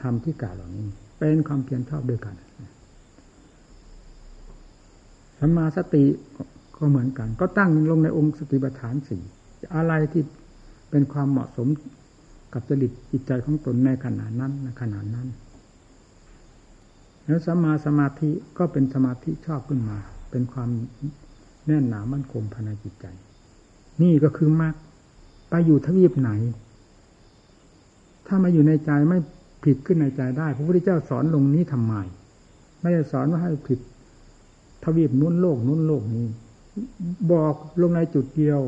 ธรรมที่กล่าวเหล่านี้ เป็นความเพียรชอบด้วยกันสมาสติ ก็เหมือนกัน ก็ตั้งลงในองค์สติปัฏฐานสี่อะไรที่เป็นความเหมาะสมกับจริตจิตใจของตนในขณะนั้นในขณะนั้น แล้วสมาสมาธิก็เป็นสมาธิชอบขึ้นมา เป็นความแน่นหนามั่นคงภายในจิตใจ นี่ก็คือมรรคไปอยู่ทวีปไหน ถ้ามาอยู่ในใจไม่ผิดขึ้นในใจได้ พระพุทธเจ้าสอนลงนี้ทำไมไม่ได้สอนว่าให้ผิดทวีปนู้นโลกนู้นโลกนี้ บอกลงในจุดเดียว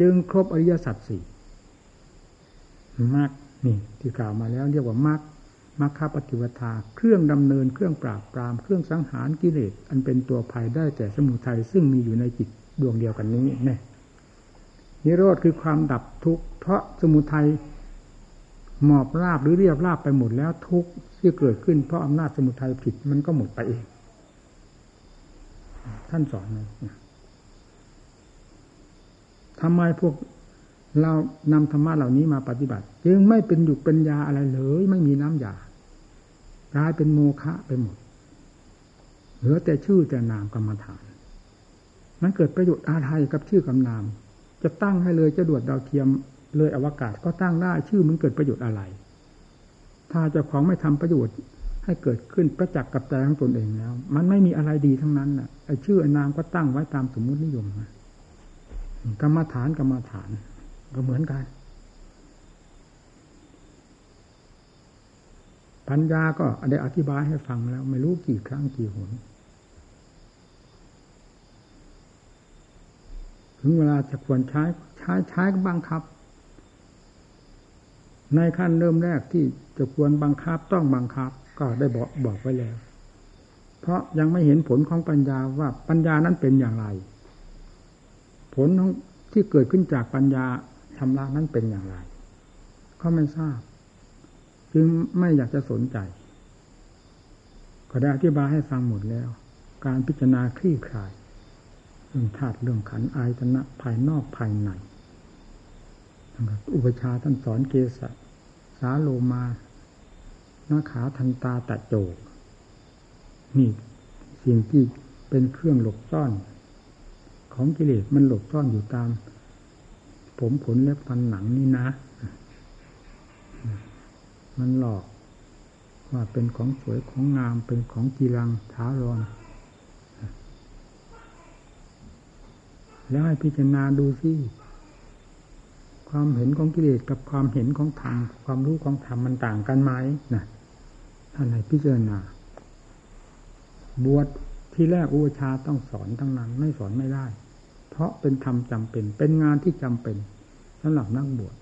จึงครบอริยสัจสี่มรรคนี่ที่กล่าวมาแล้วเรียกว่ามรรคมรรคปฏิวทา เครื่องดำเนินเครื่องปราบปราม เครื่องสังหารกิเลสอันเป็นตัวภัยได้แต่สมุทัยซึ่งมีอยู่ในจิตดวงเดียวกันนี้เนี่ยนิโรธคือความดับทุกข์เพราะสมุทัยหมอบราบหรือเรียบราบไปหมดแล้วทุกข์ที่เกิดขึ้นเพราะอำนาจสมุทัยผิดมันก็หมดไปเอง ท่านสอนเลย ทำไมพวกเรานำธรรมะเหล่านี้มาปฏิบัติ จึงไม่เป็นหยุกเป็นยาอะไรเลย ไม่มีน้ำยากลายเป็นโมฆะไปหมด เหลือแต่ชื่อแต่นามกรรมฐาน มันเกิดประโยชน์อะไรกับชื่อกับนาม จะตั้งให้เลยจะดวดดาวเทียมเลยอวกาศก็ตั้งได้ชื่อมันเกิดประโยชน์อะไร ถ้าเจ้าของไม่ทำประโยชน์ให้เกิดขึ้นประจักษ์กับใจของตนเองแล้ว มันไม่มีอะไรดีทั้งนั้นน่ะไอ้ชื่อไอ้นามก็ตั้งไว้ตามสมมุตินิยมนะ กรรมฐานกรรมฐาน ก็เหมือนกัน ปัญญาก็ได้อธิบายให้ฟังแล้ว ไม่รู้กี่ครั้งกี่หนถึงเวลาจะควรใช้ใช้ใช้ก็บังคับ ในขั้นเริ่มแรกที่จะควรบังคับต้องบังคับ ก็ได้บอกบอกไว้แล้ว เพราะยังไม่เห็นผลของปัญญาว่าปัญญานั้นเป็นอย่างไร ผลที่เกิดขึ้นจากปัญญาชำระนั้นเป็นอย่างไร ก็ไม่ทราบ จึงไม่อยากจะสนใจ ก็ได้อธิบายให้ฟังหมดแล้ว การพิจารณาคลี่คลายเรื่องธาตุเรื่องขันอายตนะภายนอกภายในอุปชาท่านสอนเกสะสาโลมานาขาทันตาตะโจนี่สิ่งที่เป็นเครื่องหลบซ่อน ของกิเลสมันหลบซ่อนอยู่ตาม ผมขนเล็บฟันหนังนี่นะ มันหลอกว่าเป็นของสวยของงามเป็นของกีรังท้ารอนแล้วให้พิจารณาดูสิความเห็นของกิเลสกับความเห็นของธรรมความรู้ของธรรมมันต่างกันไหมนะท่านให้พิจารณา บวช ที่แรกอุชาต้องสอนทั้งนั้นไม่สอนไม่ได้ เพราะเป็นธรรมจำเป็น เป็นงานที่จำเป็นสำหรับนักบวช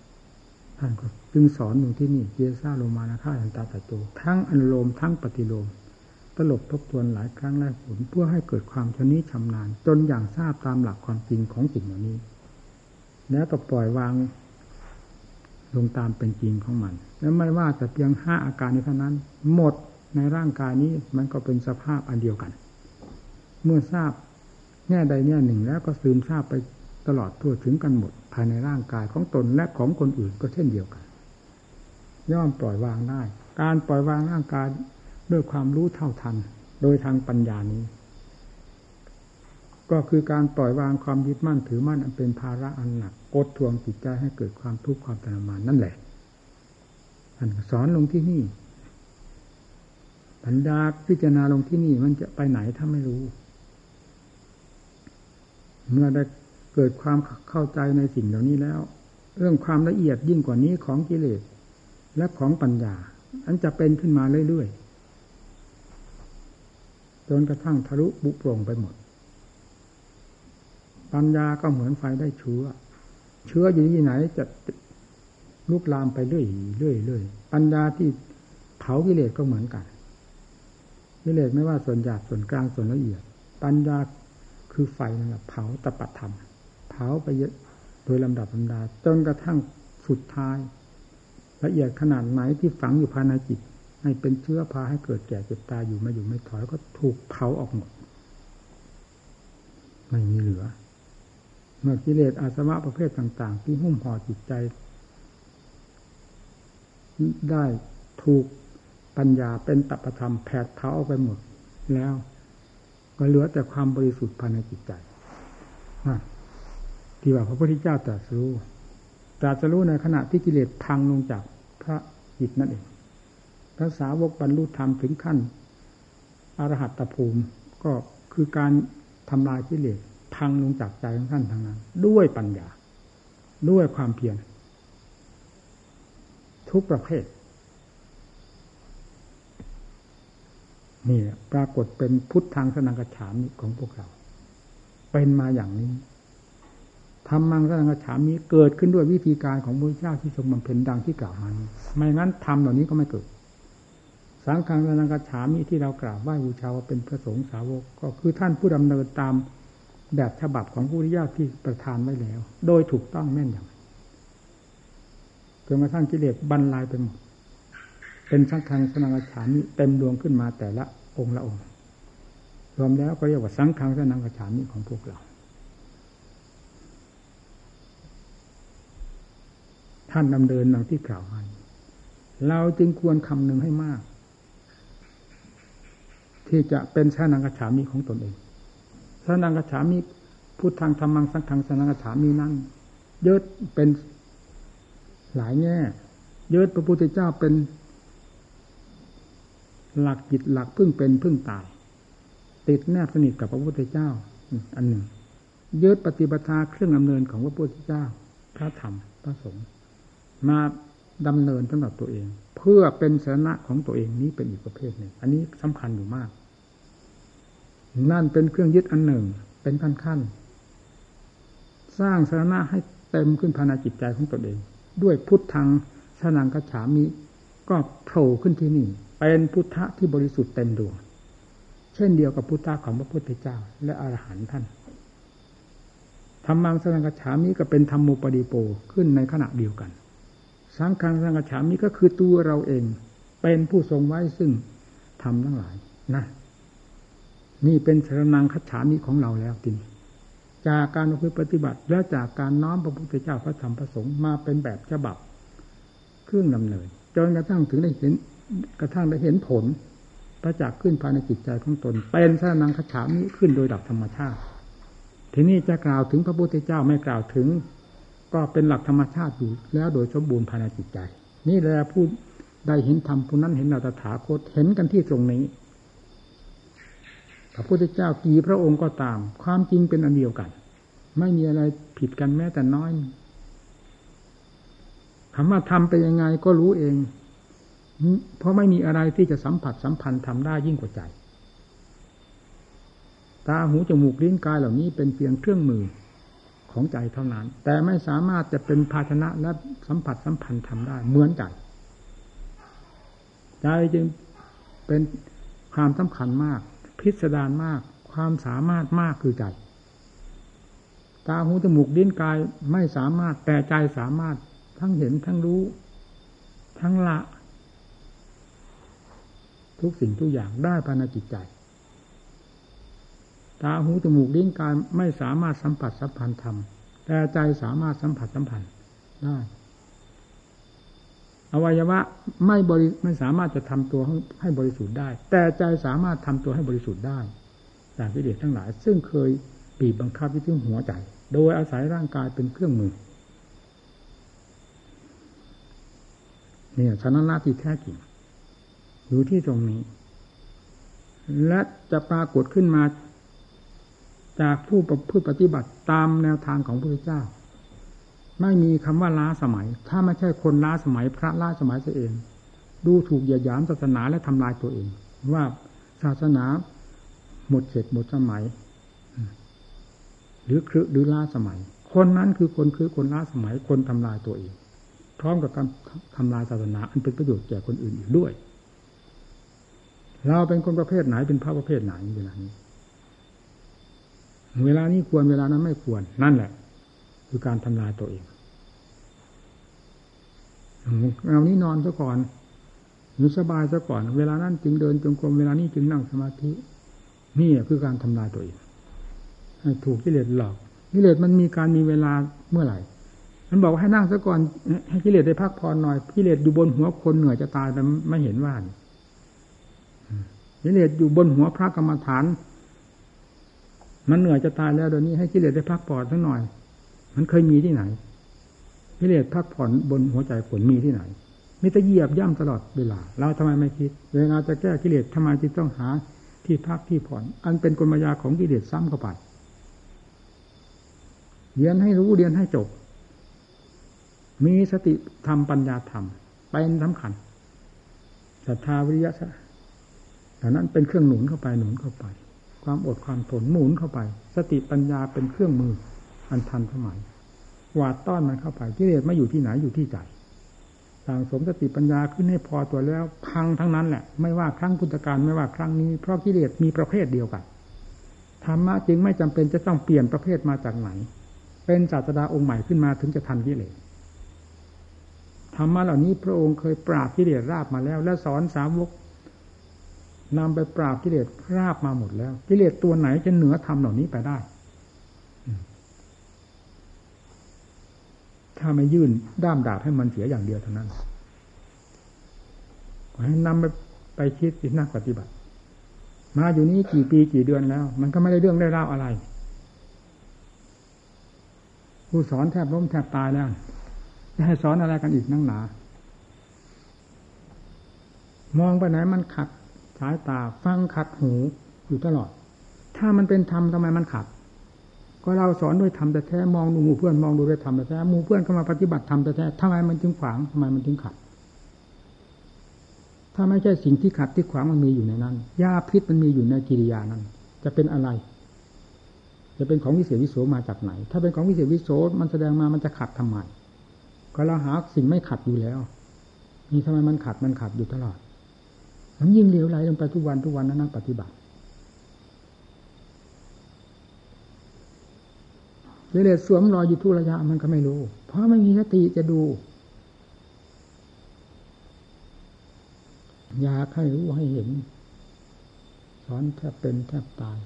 ท่านก็จึงสอนอยู่ที่นี่เยซาโลมานาค่าอันตาตะโจทั้งอนุโลมทั้งปฏิโลม ตลบทบทวนหลายครั้งหลายหนเพื่อให้เกิดความชนิชำนาญ จนอย่างทราบตามหลักความจริงของสิ่งเหล่านี้ แล้วก็ปล่อยวางลงตามเป็นจริงของมัน แล้วไม่ว่าแต่เพียงห้าอาการนี้เท่านั้น หมดในร่างกายนี้มันก็เป็นสภาพอันเดียวกัน เมื่อทราบแง่ใดแง่หนึ่งแล้วก็ซึมทราบไปตลอดทั่วถึงกันหมด ภายในร่างกายของตนและของคนอื่นก็เช่นเดียวกัน ย่อมปล่อยวางได้ การปล่อยวางร่างกายด้วยความรู้เท่าทัน โดยทางปัญญานี้ ก็คือการปล่อยวางความยึดมั่นถือมั่นอันเป็นภาระอันหนักกดทวงจิตใจให้เกิดความทุกข์ความทรมานนั่นแหละท่านสอนลงที่นี่ปัญญาพิจารณาลงที่นี่มันจะไปไหนถ้าไม่รู้ เมื่อได้เกิดความเข้าใจในสิ่งเหล่านี้แล้ว เรื่องความละเอียดยิ่งกว่านี้ของกิเลสและของปัญญา อันจะเป็นขึ้นมาเรื่อยๆจนกระทั่งทะลุบุโปร่งไปหมด ปัญญาก็เหมือนไฟได้เชื้อ เชื้ออยู่ที่ไหนจะลุกลามไปเรื่อยเรื่อยเรื่อยปัญญาที่เผากิเลสก็เหมือนกันกิเลสไม่ว่าส่วนหยาบส่วนกลางส่วนละเอียด ปัญญา คือไฟนั่นแหละเผาตปัตธรรม เผาไปเยอะโดยลำดับลำดาจนกระทั่งสุดท้าย ละเอียดขนาดไหนที่ฝังอยู่ภายในจิต ให้เป็นเชื้อพาให้เกิดแก่เจ็บตายอยู่ไม่อยู่ไม่ถอยก็ถูกเผาออกหมดไม่มีเหลือ เมื่อกิเลสอาสวะประเภทต่าง ๆ ที่หุ้มห่อจิตใจ ได้ถูกปัญญาเป็นตัปธรรมแผดเผาออกไปหมดแล้ว ก็เหลือแต่ความบริสุทธิ์ภายในจิตใจที่ว่าพระพุทธเจ้าตรัสรู้ตรัสรู้ในขณะที่กิเลสพังลงจากพระจิตนั่นเองพระสาวกบรรลุธรรมถึงขั้นอรหัตตภูมิก็คือการทำลายกิเลสพังลงจากใจของท่านทางนั้น ด้วยปัญญา ด้วยความเพียรทุกประเภท นี่ปรากฏเป็นพุทธทางสนังกระฉามของพวกเรา เป็นมาอย่างนี้ทำมังสนังกระฉามนี้เกิดขึ้นด้วยวิธีการของพระเจ้าที่ทรงบำเพ็ญดังที่กล่าวมานี้ไม่งั้นทำเหล่านี้ก็ไม่เกิด สังฆังสนังกระฉามิที่เรากราบไหว้บูชาว่าเป็นพระสงฆ์สาวกก็คือท่านผู้ดำเนินตามแบบฉบับของผู้ที่ยาที่ประทานไว้แล้ว โดยถูกต้องแม่นยำจนกระทั่งกิเลสบรรลัยไปหมด เป็นสังฆังสนังกฉามิเต็มดวงขึ้นมาแต่ละองค์ละองค์รวมแล้วก็เรียกว่าสังฆังสนังกฉามิของพวกเรา ท่านดำเนินดังที่กล่าวมาเราจึงควรคำนึงให้มาก ที่จะเป็นชานังกฉามีของตนเองชานังกฉามีพุทธังธรรมังสังฆังสนังกฉามีนั้นยึดเป็นหลายแง่ยึดพระพุทธเจ้าเป็น หลักจิตหลักพึ่งเป็นพึ่งตาย ติดแนบสนิทกับพระพุทธเจ้า อันหนึ่งยึดปฏิบัติเครื่องดำเนินของพระพุทธเจ้า พระธรรมพระสงฆ์มาดำเนินสำหรับตัวเอง เพื่อเป็นสาระของตัวเองนี้เป็นอีกประเภทหนึ่ง อันนี้สำคัญอยู่มาก นั่นเป็นเครื่องยึดอันหนึ่ง เป็นขั้นขั้นสร้างสาระให้เต็มขึ้นภายในจิตใจของตัวเอง ด้วยพุทธังสนังกฉามิ ก็โผล่ขึ้นที่นี่ เป็นพุทธะที่บริสุทธิ์เต็มดวง เช่นเดียวกับพุทธะของพระพุทธเจ้า และอรหันต์ท่านธรรมังสนังกฉามิก็เป็นธรรมโมปิโปขึ้นในขณะเดียวกันสังฆังสังกฉามิก็คือตัวเราเอง เป็นผู้ทรงไว้ซึ่งทำทั้งหลายนะนี่เป็นสรนังคัจฉามิของเราแล้วทีนี้จากการปฏิบัติ และจากการน้อมพระพุทธเจ้าพระธรรมพระสงฆ์มาเป็นแบบฉบับ เครื่องดำเนินจนกระทั่งถึงได้เห็น กระทั่งได้เห็นผลประจักษ์ขึ้นภายในจิตใจของตน เป็นสนังคัจฉามิขึ้นโดยดับธรรมชาติ ทีนี้จะกล่าวถึงพระพุทธเจ้าไม่กล่าวถึง ก็เป็นหลักธรรมชาติอยู่แล้วโดยสมบูรณ์ภายในจิตใจ นี่แหละผู้ได้เห็นธรรมผู้นั้นเห็นเราตถาคตเห็นกันที่ตรงนี้ พระพุทธเจ้ากี่พระองค์ก็ตาม ความจริงเป็นอันเดียวกัน ไม่มีอะไรผิดกันแม้แต่น้อยคำว่าทำไปยังไงก็รู้เอง เพราะไม่มีอะไรที่จะสัมผัสสัมพันธ์ทำได้ยิ่งกว่าใจ ตาหูจมูกลิ้นกายเหล่านี้เป็นเพียงเครื่องมือของใจเท่านั้น แต่ไม่สามารถจะเป็นภาชนะและสัมผัสสัมพันธ์ทำได้เหมือนใจใจจึงเป็นความสำคัญมาก พิสดารมาก ความสามารถมากคือใจตาหูจมูกดิ้นกายไม่สามารถแต่ใจสามารถทั้งเห็นทั้งรู้ ทั้งละ ทุกสิ่งทุกอย่างได้ภายในจิตใจ ตาหูจมูกลิ้นกายไม่สามารถสัมผัสสัมพันธ์ธรรมแต่ใจสามารถสัมผัสสัมพันธ์ได้ อวัยวะไม่บริไม่สามารถจะทำตัวให้บริสุทธิ์ได้ แต่ใจสามารถทำตัวให้บริสุทธิ์ได้จากกิเลสทั้งหลาย ซึ่งเคยปีบบังคับที่ถึงหัวใจ โดยอาศัยร่างกายเป็นเครื่องมือเนี่ยชนะนาที่แท้จริง อยู่ที่ตรงนี้ และจะปรากฏขึ้นมา จากผู้ผู้ปฏิบัติตามแนวทางของพระพุทธเจ้า ไม่มีคำว่าล้าสมัย ถ้าไม่ใช่คนล้าสมัย พระล้าสมัยเสียเอง ดูถูกเหยียดหยามศาสนาและทำลายตัวเอง ว่าศาสนาหมดเขตหมดสมัย หรือคือหรือล้าสมัย คนนั้นคือคนคือคนล้าสมัยคนทำลายตัวเองพร้อมกับการทำลายศาสนาอันเป็นประโยชน์แก่คนอื่นอีกด้วย เราเป็นคนประเภทไหนเป็นพระประเภทไหนเวลานี้ เวลานี้ควรเวลานั้นไม่ควรนั่นแหละ คือการทำลายตัวเองเรานี้นอนซะก่อนหรือสบายซะก่อน เวลานั้นจึงเดินจงกรมเวลานี้จึงนั่งสมาธินี่คือการทำลายตัวเองให้ถูกกิเลสหลอกกิเลสมันมีการมีเวลาเมื่อไหร่มันบอกว่าให้นั่งซะก่อนให้กิเลสได้พักผ่อนหน่อยกิเลสอยู่บนหัวคนเหนื่อยจะตายแต่ไม่เห็นว่าน กิเลสอยู่บนหัวพระกรรมฐาน มันเหนื่อยจะตายแล้วเดี๋ยวนี้ให้กิเลสได้พักผ่อนสักหน่อย มันเคยมีที่ไหนกิเลสพักผ่อนบนหัวใจผลมีที่ไหนมีแต่เหยียบย่ำตลอดเวลา เราทำไมไม่คิดเวลาจะแก้กิเลสทำไมจึงต้องหาที่พักที่ผ่อน อันเป็นกลมายาของกิเลสซ้ำเข้าไปเรียนให้รู้เรียนให้จบ มีสติธรรมปัญญาธรรมเป็นสำคัญศรัทธาวิริยะ แต่นั้นเป็นเครื่องหนุนเข้าไปหนุนเข้าไป ความอดความทนหมุนเข้าไป สติปัญญาเป็นเครื่องมืออันทันสมัยหวาดต้อนมันเข้าไปกิเลสไม่อยู่ที่ไหนอยู่ที่ใจสั่งสมสติปัญญาขึ้นให้พอตัวแล้วพังทั้งนั้นแหละ ไม่ว่าครั้งพุทธการไม่ว่าครั้งนี้เพราะกิเลสมีประเภทเดียวกันธรรมะจึงไม่จำเป็นจะต้องเปลี่ยนประเภทมาจากไหน เป็นศาสดาองค์ใหม่ขึ้นมาถึงจะทันกิเลสธรรมะเหล่านี้พระองค์เคยปราบกิเลสราบมาแล้ว และสอนสาวก นำไปปราบกิเลสราบมาหมดแล้ว กิเลสตัวไหนจะเหนือธรรมเหล่านี้ไปได้ ถ้าไม่ยื่นด้ามดาบให้มันเสียอย่างเดียวเท่านั้นให้นำไปไปคิดที่นักปฏิบัติ มาอยู่นี้กี่ปีกี่เดือนแล้ว มันก็ไม่ได้เรื่องได้เล่าอะไรผู้สอนแทบล้มแทบตายแล้วจะให้สอนอะไรกันอีกนั่งหนามองไปไหนมันขัด สายตาฟังขัดหูอยู่ตลอด ถ้ามันเป็นธรรมทำไมมันขัด ก็เราสอนด้วยธรรมแต่แท้มองดูหมู่เพื่อนมองดูด้วยธรรมแต่แท้หมู่เพื่อนก็มาปฏิบัติธรรมแต่แท้ทำไมมันจึงขวางทำไมมันจึงขัด ถ้าไม่ใช่สิ่งที่ขัดที่ขวางมันมีอยู่ในนั้นยาพิษมันมีอยู่ในกิริยานั้น จะเป็นอะไร จะเป็นของวิเศษวิโสมาจากไหน ถ้าเป็นของวิเศษวิโสมันแสดงมามันจะขัดทำไมก็เราหาสิ่งไม่ขัดอยู่แล้วนี่ทำไมมันขัดมันขัดอยู่ตลอด มันยิ่งเหลวไหลลงไปทุกวันทุกวันนั้นปฏิบัติเเลสสวมรอยอยู่ทุกระยะมันก็ไม่รู้ เพราะไม่มีสติจะดู อยากให้รู้ให้เห็น สอนแทบเป็นแทบตาย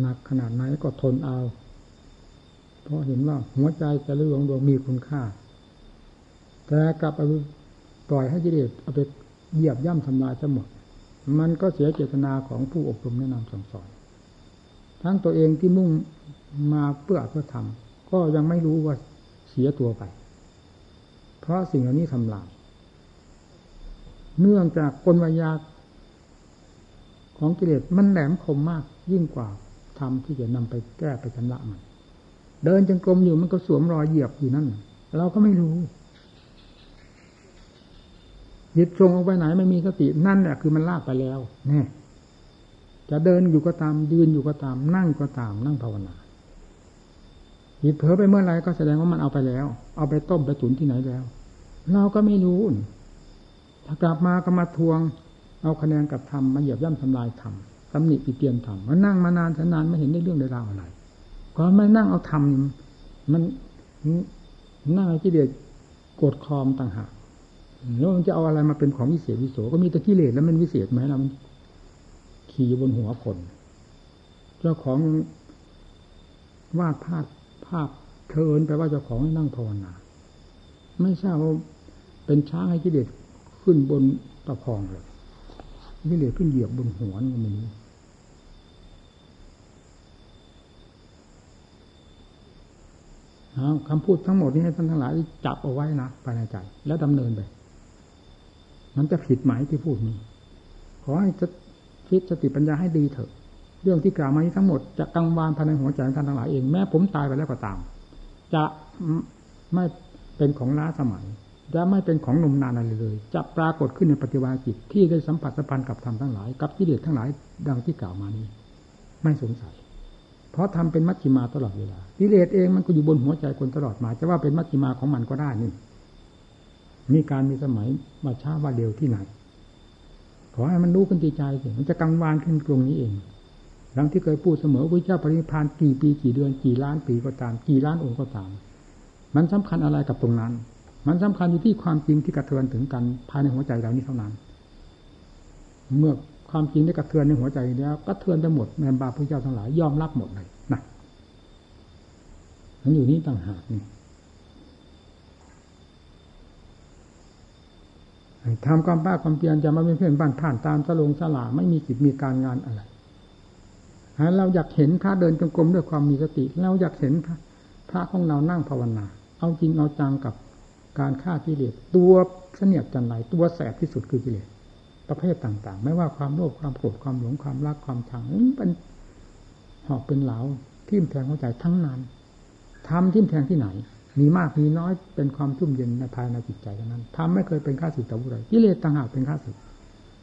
หนักขนาดไหนก็ทนเอา เพราะเห็นว่าหัวใจจะเรื่องดวงมีคุณค่า แต่กลับเอา ปล่อยให้กิเลสเอาไปเหยียบย่ำทำลายทั้งหมด มันก็เสียเจตนาของผู้อบรมแนะนำสั่งสอน ทั้งตัวเองที่มุ่งมาเพื่อเพื่อทำก็ยังไม่รู้ว่าเสียตัวไป เพราะสิ่งเหล่านี้ทำลาย เนื่องจากกลวิญญาของกิเลสมันแหลมคมมากยิ่งกว่าธรรมที่จะนำไปแก้ไปชำระมัน เดินจงกรมอยู่มันก็สวมรอยเหยียบอยู่นั่น เราก็ไม่รู้ จิตทรงออกไปไหนไม่มีสตินั่นแหละคือมันลากไปแล้วเนี่ยจะเดินอยู่ก็ตามยืนอยู่ก็ตาม นั่งก็ตามนั่งภาวนาจิตเผลอไปเมื่อไรก็แสดงว่ามันเอาไปแล้ว เอาไปต้มไปตุ๋นที่ไหนแล้ว เราก็ไม่รู้ถ้ากลับมาก็มาทวง เอาคะแนนกับธรรมมาเหยียบย่ำทำลายธรรมตำหนิปีเตียนธรรมมานั่งมานานแสนนานไม่เห็นได้เรื่องใดราวอะไรก็ไม่นั่งเอาธรรมมันนั่งไอ้ี่เดียกดคอมต่างหาก แล้วมันจะเอาอะไรมาเป็นของวิเศษวิโสก็มีแตะกิเลสแล้วมันวิเศษไหมล่ะมันขี่บนหัวคนเจ้าของวาดภาพภาพเทินแปว่าเจ้าของให้นั่งภาวนาไม่ทราบว่าเป็นช้างให้กิเลสขึ้นบนตะพองเลยกิเลสขึ้นเหยียบบนหัวนี่มันคำพูดทั้งหมดนี้ให้ท่านทั้งหลายจับเอาไว้นะภายในใจ แล้วดำเนินไป มันจะผิดไหมที่พูดนี้ขอให้คิดสติปัญญาให้ดีเถอะ เรื่องที่กล่าวมานี้ทั้งหมดจะกังวานภายในหัวใจของท่านทั้งหลายเองแม้ผมตายไปแล้วก็ตาม จะไม่เป็นของล้าสมัยจะไม่เป็นของนมนานอะไรเลย จะปรากฏขึ้นในปฏิวัติจิตที่ได้สัมผัสสัมพันธ์กับธรรมทั้งหลายกับกิเลสทั้งหลายดังที่กล่าวมานี้ ไม่สงสัย เพราะทำเป็นมัชฌิมาตลอดเวลากิเลสเองมันก็อยู่บนหัวใจคนตลอดมา จะว่าเป็นมัชฌิมาของมันก็ได้นี่ มีการมีสมัยมาช้าว่าเดียวที่ไหน ขอให้มันรู้ขึ้นใจสิมันจะกังวานขึ้นตรงนี้เองดังที่เคยพูดเสมอพระเจ้าปรินิพานกี่ปีกี่เดือนกี่ล้านปีก็ตาม กี่ล้านองค์ก็ตาม มันสำคัญอะไรกับตรงนั้น มันสำคัญอยู่ที่ความจริงที่กระเทือนถึงกันภายในหัวใจเรานี้เท่านั้น เมื่อความจริงได้กระเทือนในหัวใจแล้วกระเทือนไปหมดแม่บาพระเจ้าทั้งหลายยอมรับหมดเลยนะมันอยู่นี่ต่างหากนี่ ทำความบ้าความเพียรจะมาเป็นเพื่อนบ้านผ่านตามสลงสลาไม่มีกิจมีการงานอะไรเราอยากเห็นพระเดินจงกรมด้วยความมีสติ เราอยากเห็นพระของเรานั่งภาวนา เอาจริงเอาจังกับการฆ่ากิเลสตัวเสนียดจันไรตัวแสบที่สุดคือกิเลสประเภทต่างๆ ไม่ว่าความโลภความโกรธความหลงความรักความชังเป็นหอกเป็นเหลาทิ่มแทงหัวใจทั้งนั้นทำทิ่มแทงที่ไหน มีมากมีน้อยเป็นความชุ่มเย็นในภายในจิตใจเท่านั้นทำไม่เคยเป็นข้าศึกต่อผู้ใดกิเลสต่างหากเป็นข้าศึก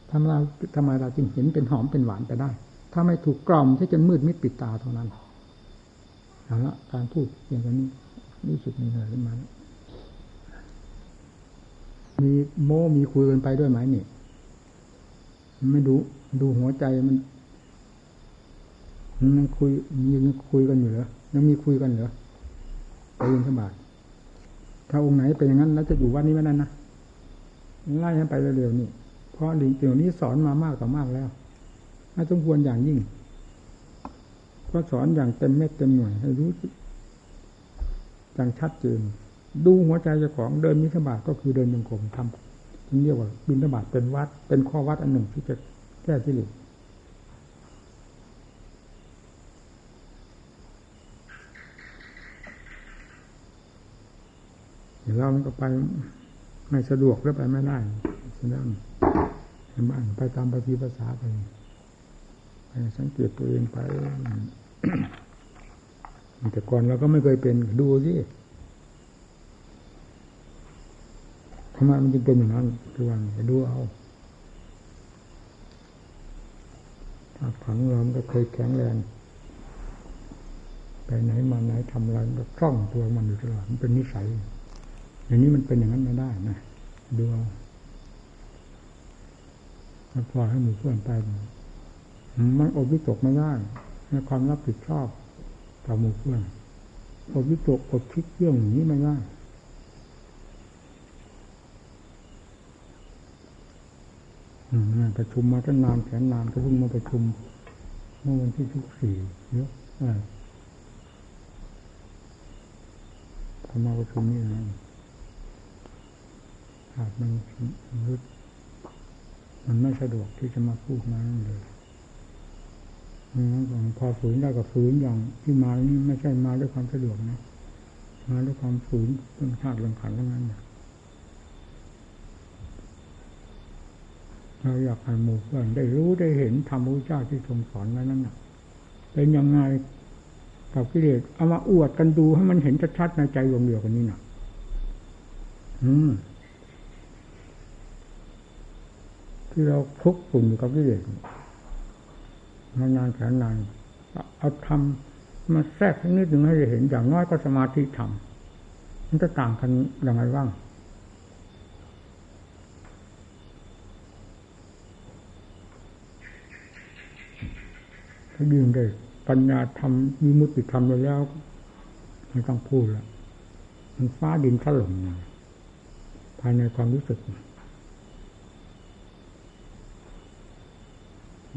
ทำเราทำไมเราจึงเห็นเป็นหอมเป็นหวานไปได้ ถ้าไม่ถูกกล่อมที่จนมืดมิดปิดตาเท่านั้นเอาละการพูดอย่างนี้รู้สึกมีเหนื่อยขึ้นมามีโมมีคุยกันไปด้วยไหมนี่ไม่ดูดูหัวใจมันมันคุยยังคุยกันอยู่เหรอยังมีคุยกันเหรอไปยินสบาย ถ้าองค์ไหนเป็นอย่างนั้นแล้วจะอยู่วัดนี้ไม่ได้นะไล่ให้ไปเร็วๆนี่เพราะเดี๋ยวนี้สอนมามากต่อมากแล้วน่าสมควรอย่างยิ่งก็สอนอย่างเต็มเม็ดเต็มหน่วย ให้รู้อย่างชัดเจนดูหัวใจเจ้าของเดินมิถบาทก็คือเดินยังกรมทำเรียกว่าบินธบาตเป็นวัด เป็นข้อวัดอันหนึ่งที่จะแก้ที่เหลือ เรามันก็ไปไม่สะดวกแล้วไปไม่ได้ฉะนั้นบ้านไปตามปฏิภาษาไปไปสังเกตตัวเองไปแต่ก่อนเราก็ไม่เคยเป็นดูสิทำไมมันจึงเป็นอย่างนั้นทุกวันดูเอาถ้าขังเรามันก็เคยแข็งแรงไปไหนมาไหนทำอะไรก็คล่องตัวมันอยู่ตลอดมันเป็นนิสัย อย่างนี้มันเป็นอย่างนั้นไม่ได้นะดูเอามันพอให้หมู่เพื่อนไป มันอบวิตกไม่ได้ในความรับผิดชอบต่อหมู่เพื่อนอบวิตกอดคิดเรื่องอย่างนี้ไม่ได้ประชุมมาตั้งนานแสนนานก็เพิ่งมาประชุมเมื่อวันที่ทุกสี่เยอะพอมาประชุมนี่นะ หากมันรู้มันไม่สะดวกที่จะมาพูดมานั่นเลยพอฝืนได้ก็ฝืนอย่างที่มานี่ไม่ใช่มาด้วยความสะดวกนะ มาด้วยความฝืนต้นขาดลงขันทั้งนั้นเราอยากให้หมู่เพื่อนได้รู้ได้เห็นธรรมพระเจ้าที่ทรงสอนไว้นั้นนะเป็นยังไงกับกิเลสเอามาอวดกันดูให้มันเห็นชัดๆในใจดวงเดียวกันนี้นะอืม ที่เราคุกฝุ่นอยู่กับกิเลสนานแสนนานเอาทำมาแทรกนิดหนึ่งให้เห็นอย่างน้อยก็สมาธิทำมันจะต่างกันอยังไงบ้างถ้ายิ่งได้ปัญญาธรรมมีมุติธรรมไปแล้วไม่ต้องพูดละมันฟ้าดินถล่มภายในความรู้สึก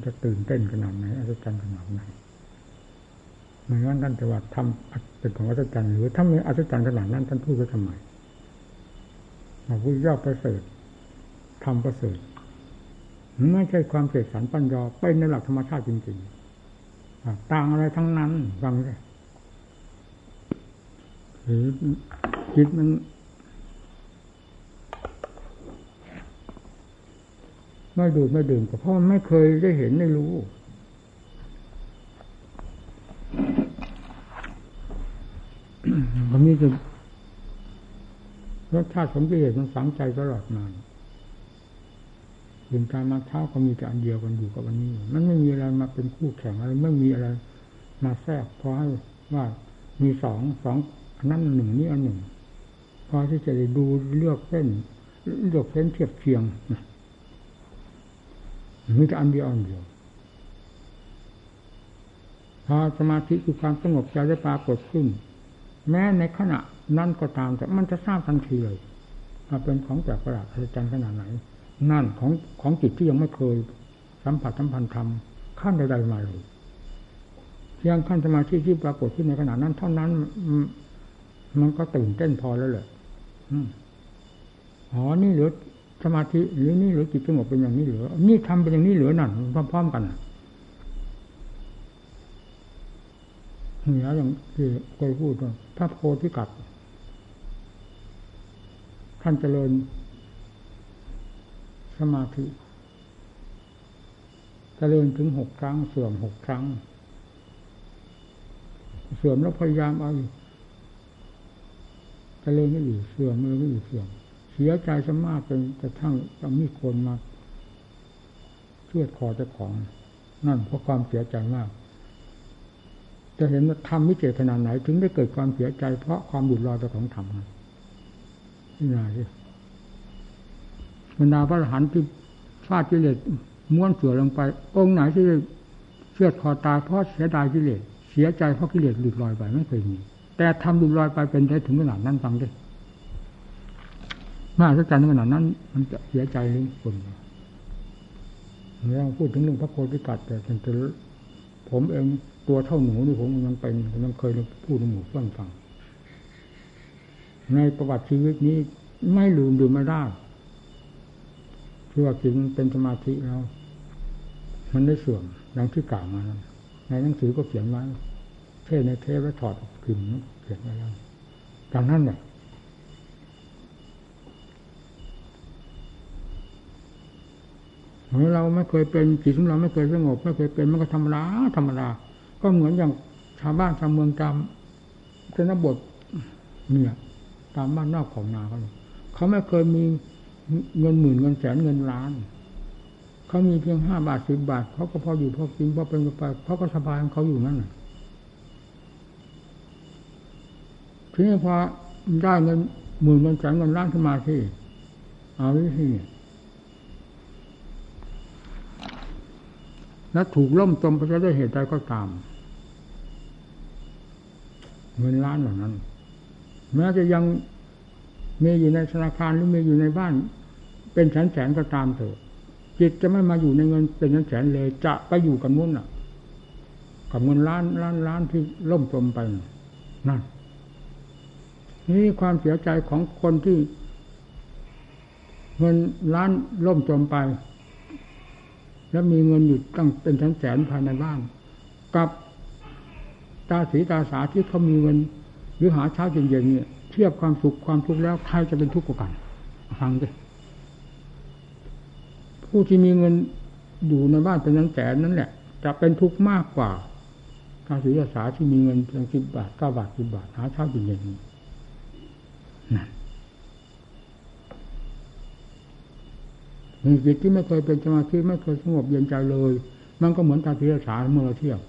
จะตื่นเต้นขนาดไหนอัศจรรย์ขนาดไหนไม่งั้นท่านจะว่าทำเป็นของอัศจรรย์หรือถ้าไม่อัศจรรย์ขนาดนั้นท่านพูดก็ทำไมพระพุทธเจ้าประเสริฐทำประเสริฐไม่ใช่ความเสกสรรปัญญาเป็นในหลักธรรมชาติจริงๆต่างอะไรทั้งนั้นฟังเลยหรือจิตมัน ไม่ดูดไม่ดื่มก็เพราะไม่เคยได้เห็นได้รู้มันมีแต่รสชาติของกิเลสมันฝังใจตลอดมาถึงการมาเท้าก็มีแต่อันเดียวกันอยู่กับวันนี้ มันไม่มีอะไรมาเป็นคู่แข่งอะไรไม่มีอะไร มาแทรกพอให้ว่ามีสองสองอันนั้นหนึ่งนี่อันหนึ่งพอที่จะได้ดูเลือกเส้นเลือกเส้นเทียบเคียงนะ มีแต่อันเดียวอันเดียวพอสมาธิคือความสงบใจได้ปรากฏขึ้น แม้ในขณะนั้นก็ตามแต่มันจะทราบทันทีเลยว่าเป็นของแปลกประหลาดอัศจรรย์ขนาดไหน นั่นของของจิตที่ยังไม่เคย สัมผัสสัมพันธ์ธรรมขั้นใดๆมาเลยเพียงขั้นสมาธิที่ปรากฏขึ้นในขณะนั้น เท่านั้น มันก็ตื่นเต้นพอแล้วเลยอ๋อนี่เหลือ สมาธิหรือนี่หรือจิตสงบเป็นอย่างนี้หรือ นี่ทำเป็นอย่างนี้หรือนั่นพร้อมๆกันนี่แล้วอย่างที่เคยพูดว่าพระโพธิกัดท่านเจริญ สมาธิเจริญถึงหกครั้ง เสื่อมหกครั้ง เสื่อมแล้วพยายามเอาเจริญไม่อยู่เสื่อมไม่อยู่เสื่อม เสียใจสมากจนกระทั่งต้องมีคนมาเชื่อคอเจ้าของ นั่นเพราะความเสียใจมาก จะเห็นว่าทำวิเจตขนาดไหน ถึงได้เกิดความเสียใจ เพราะความบุญลอยไปของธรรมนี่นาสิบรรดาพระอรหันต์ที่ฟาดกิเลสม้วนเสือลงไป องค์ไหนที่เชื่อคอตายเพราะเสียดายกิเลสเสียใจเพราะกิเลสหลุดลอยไปไม่เคยมีแต่ทำหลุดลอยไปเป็นได้ถึงขนาดนั้นฟังดิ มาสักจันขนาดนั้น มันจะเสียใจหรือคนเราพูดถึงเรื่องพระโพธิกัดแต่ถึงผมเองตัวเท่าหนูนี่ผมยังเป็นผมยังเคยพูดในหมู่เพื่อนฟัง ในประวัติชีวิตนี้ไม่ลืมลืมไม่ได้ที่ว่าจิตเป็นสมาธิแล้วมันได้เสื่อมดังที่กล่าวมาในหนังสือก็เขียนไว้เทศในเทปแล้วถอดพิมพ์เขียนไว้แล้วดังนั้นแหล เราไม่เคยเป็นจิตของเราไม่เคยสงบ ไม่เคยเป็นมันก็ธรรมดาธรรมดาก็เหมือนอย่างชาวบ้านชาวเมืองตามชนบทเนี่ยตามบ้านนอกของนาเขาเขาไม่เคยมีเงินหมื่นเงินแสนเงินล้าน เขามีเพียงห้าบาทสิบบาทเขาก็พออยู่พอกินพอเป็นไปเขาก็สบายของเขาอยู่นั่นแหละทีนี้พอได้เงินหมื่นเงินแสนเงินล้านขึ้นมาที่เอาวิธี แล้วถูกล่มจมไปจะได้เหตุใดก็ตามเงินล้านเหล่านั้น แม้จะยังมีอยู่ในธนาคารหรือมีอยู่ในบ้าน เป็นแสนแสนก็ตามเถอะจิตจะไม่มาอยู่ในเงินเป็นแสนแสนเลย จะไปอยู่กับนู้นน่ะ กับเงินล้านล้านล้านที่ล่มจมไปนั่นนี่ความเสียใจของคนที่ เงินล้านล่มจมไป แล้วมีเงินอยู่ตั้งเป็นแสนแสนภายในบ้าน กับตาสีตาสาที่เขามีเงิน หรือหาเช้าเย็นๆเนี่ยเทียบความสุขความทุกข์แล้วใครจะเป็นทุกข์กว่ากันฟังดิผู้ที่มีเงินอยู่ในบ้านเป็นแสนแสนนั่นแหละ จะเป็นทุกข์มากกว่าตาสีตาสาที่มีเงินเพียงสิบบาทเก้าบาทสิบบาทหาเช้าเย็นๆนั่น มีจิตที่ไม่เคยเป็นสมาธิไม่เคยสงบเย็นใจเลย มันก็เหมือนตาสีตาสาเมื่อเราเที่ยว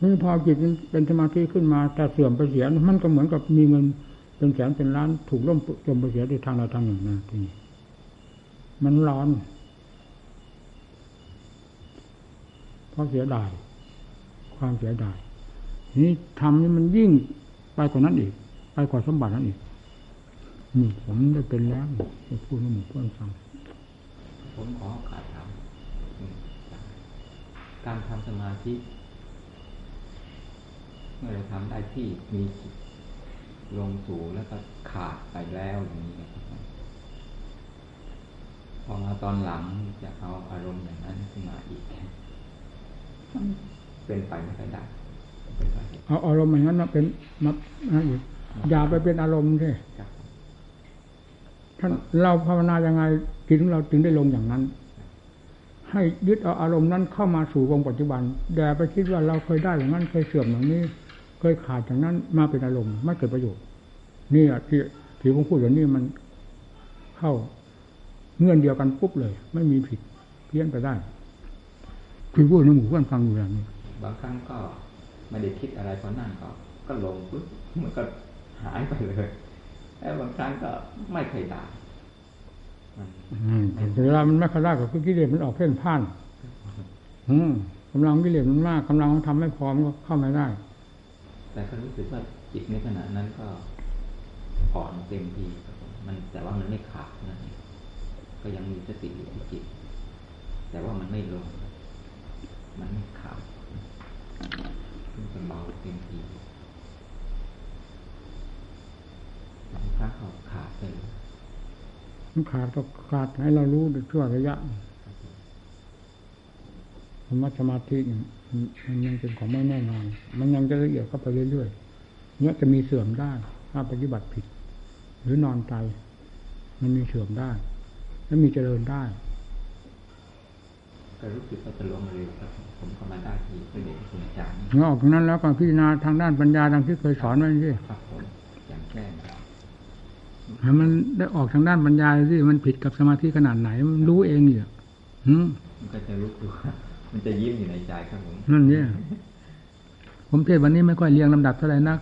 นี่พอจิตเป็นสมาธิขึ้นมาแต่เสื่อมไปเสียมันก็เหมือนกับมีเงินเป็นแสนเป็นล้านถูกล่มจมไปเสียด้วยทางใดทางหนึ่งนะทีนี้มันร้อนเพราะเสียดายความเสียดายนี่ทำนี่มันยิ่งไปกว่านั้นอีก ไปกว่าสมบัตินั้นอีก นี่ผมได้เป็นแล้วจะพูดให้หมู่เพื่อนฟัง ผมขอโอกาสถามการทำสมาธิเมื่อเราทำได้ที่มีจิตลงสู่แล้วก็ขาดไปแล้วอย่างนี้นะครับพอมาตอนหลังจะเอาอารมณ์อย่างนั้นขึ้นมาอีกเป็นไปไม่ค่อยได้เป็นไปไม่ได้เอาอารมณ์อย่างนั้นมาเป็นมานั่นอีกอย่าไปเป็นอารมณ์ใช่ครับ ท่านเราภาวนายังไงจิตของเราจึงได้ลงอย่างนั้น ให้ยึดเอาอารมณ์นั้นเข้ามาสู่วงปัจจุบันอย่ไปคิดว่าเราเคยได้อย่างนั้น เคยเสื่อมอย่างนี้ เคยขาดอย่างนั้นมาเป็นอารมณ์ไม่เกิดประโยชน์นี่อะที่ที่ผมพูดอย่างนี้มันเข้าเงื่อนเดียวกันปุ๊บเลย ไม่มีผิดเพี้ยนไปได้คือพูดในหมู่เพื่อนฟังอยู่อย่างนี้บางครั้งก็ไม่ได้คิดอะไรพอนั่งก็ก็ลงปุ๊บมันก็หายไปเลย แล้วบางครั้งก็ไม่เคยได้มันอืมแต่เวลามันไม่ขลาดก็คือกิเลสมันออกเพ่นพ่านอืมกำลังกิเลสมันมากกำลังมันทำไม่พร้อมก็เข้าไม่ได้ แต่ก็รู้สึกว่าจิตในขณะนั้นก็อ่อนเต็มทีครับผมมันแต่ว่ามันไม่ขาดนะก็ยังมีสติอยู่ที่จิต แต่ว่ามันไม่ลงมันไม่ขาดมันจะเบาเต็มที บางครั้งก็ขาดไปเลยมันขาดก็ขาดให้เรารู้ในช่วงระยะธรรมะสมาธิเนี่ยมันมันยังเป็นของไม่แน่นอน มันยังจะละเอียดเข้าไปเรื่อยๆเนี่ยจะมีเสื่อมได้ถ้าปฏิบัติผิด หรือนอนใจมันมีเสื่อมได้ และมีเจริญได้ก็รู้สึกว่าจะลงเร็วครับผมผมก็มาได้ที่ประเด็นคุณอาจารย์นี่เมื่อออกตรงนั้นแล้วก็พิจารณาทางด้านปัญญาดังที่เคยสอนไว้ที่ครับผมอย่างแก้ง ให้มันได้ออกทางด้านปัญญาที่มันผิดกับสมาธิขนาดไหน มันรู้เองอยู่หืมมันก็จะรู้ตัวมันจะยิ้มอยู่ในใจครับผมนั่นเนี่ยผมเทศวันนี้ไม่ค่อยเรียงลำดับเท่าไหร่นัก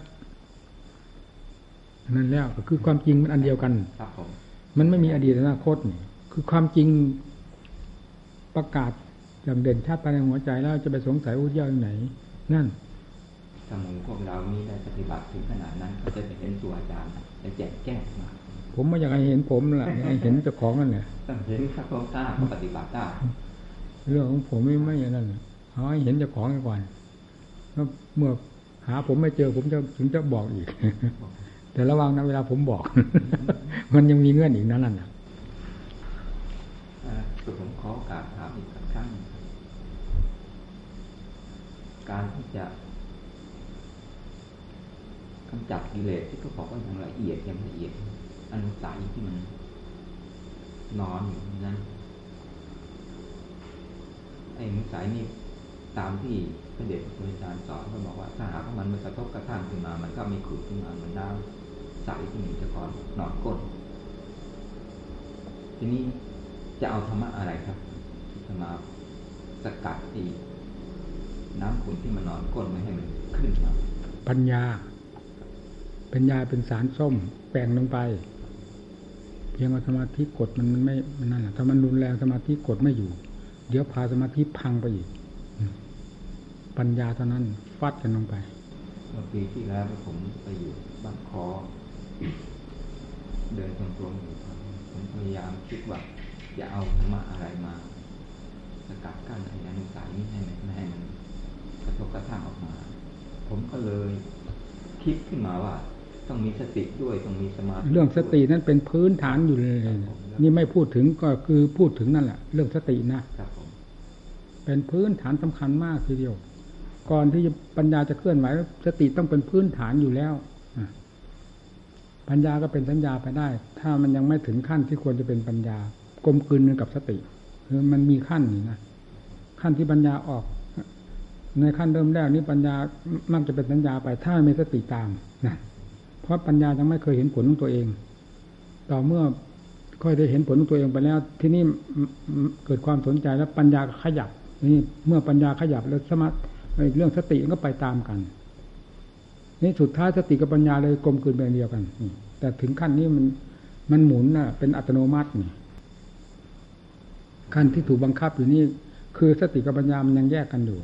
นั่นแล้วก็คือความจริงมันอันเดียวกันครับผมมันไม่มีอดีตและอนาคตนี่คือความจริงประกาศอย่างเด่นชัดภายในหัวใจแล้วจะไปสงสัยอุทยานไหน นั่น ถ้าหมูพวกเรานี้ได้ปฏิบัติถึงขนาดนั้น ก็จะเห็นตัวอาจารย์จะแจกแก้งมาผมไม่อยากให้เห็นผมล่ะอยากให้เห็นเจ้าของนั่นแหละต้องเห็นครับผมถ้าปฏิบัติได้เรื่องของผมไม่ไม่อย่างนั้นน่ะเอาให้เห็นเจ้าของก่อนแล้วเมื่อหาผมไม่เจอผมจะถึงจะบอกอีก แต่ระวังนะเวลาผมบอก มันยังมีเงื่อนอีกนั่นน่ะเอ่อคือผมขอโอกาสถามอีกสักครั้งหนึ่งครับการที่จะ กำจัดกิเลสที่เขาบอกว่าอย่างละเอียดอย่างละเอียดอนุสัยที่มันนอนอยู่นั้นไอ้นิสัยนี่ตามที่พระเดชพระคุณอาจารย์สอนก็บอกว่าถ้าหากว่ามันมากระทบกระทั่งขึ้นมา มันก็มีขุดขึ้นมาเหมือนน้ำใสที่มีจะก่อนนอนก้นทีนี้จะเอาธรรมะอะไรครับจะมาสกัดตีน้ำขุ่นที่มันนอนก้นไม่ให้มันขึ้นมา ปัญญา ปัญญาเป็นสารส้มแปลงลงไป เพียงเอาสมาธิกดมันไม่นั่นแหละถ้ามันรุนแรงสมาธิกดไม่อยู่ เดี๋ยวพาสมาธิพังไปอีก ปัญญาเท่านั้นฟัดกันลงไปเมื่อปีที่แล้วผมไปอยู่บ้านคอเดินตรงๆอยู่ผมพยายามคิดว่าจะเอาธรรมะอะไรมาสกัดกั้นไอ้อนุสัยนี้ให้มันไม่ให้มันกระทบกระทั่งออกมา ผมก็เลยคิดขึ้นมาว่า ต้องมีสติด้วยต้องมีสมาธิเรื่องสติด้วยนั้นเป็นพื้นฐานอยู่เลย นี่ไม่พูดถึงก็คือพูดถึงนั่นแหละเรื่องสตินะครับผมเป็นพื้นฐานสำคัญมากทีเดียว ก่อนที่จะปัญญาจะเคลื่อนไหวสติต้องเป็นพื้นฐานอยู่แล้วอะปัญญาก็เป็นสัญญาไปได้ ถ้ามันยังไม่ถึงขั้นที่ควรจะเป็นปัญญากลมกลืนกันกับสติคือมันมีขั้นนี่นะขั้นที่ปัญญาออก ในขั้นเริ่มแรกนี้ปัญญามักจะเป็นสัญญาไป ถ้าไม่มีสติตามนะ เพราะปัญญายังไม่เคยเห็นผลของตัวเอง ต่อเมื่อค่อยได้เห็นผลของตัวเองไปแล้ว ที่นี่เกิดความสนใจแล้วปัญญาขยับนี่เมื่อปัญญาขยับแล้วสมาธิเรื่องสติก็ไปตามกัน นี่สุดท้ายสติกับปัญญาเลยกลมกลืนเป็นเดียวกันแต่ถึงขั้นนี้มันมันหมุนน่ะ เป็นอัตโนมัตินี่ขั้นที่ถูกบังคับอยู่นี่คือสติกับปัญญามันยังแยกกันอยู่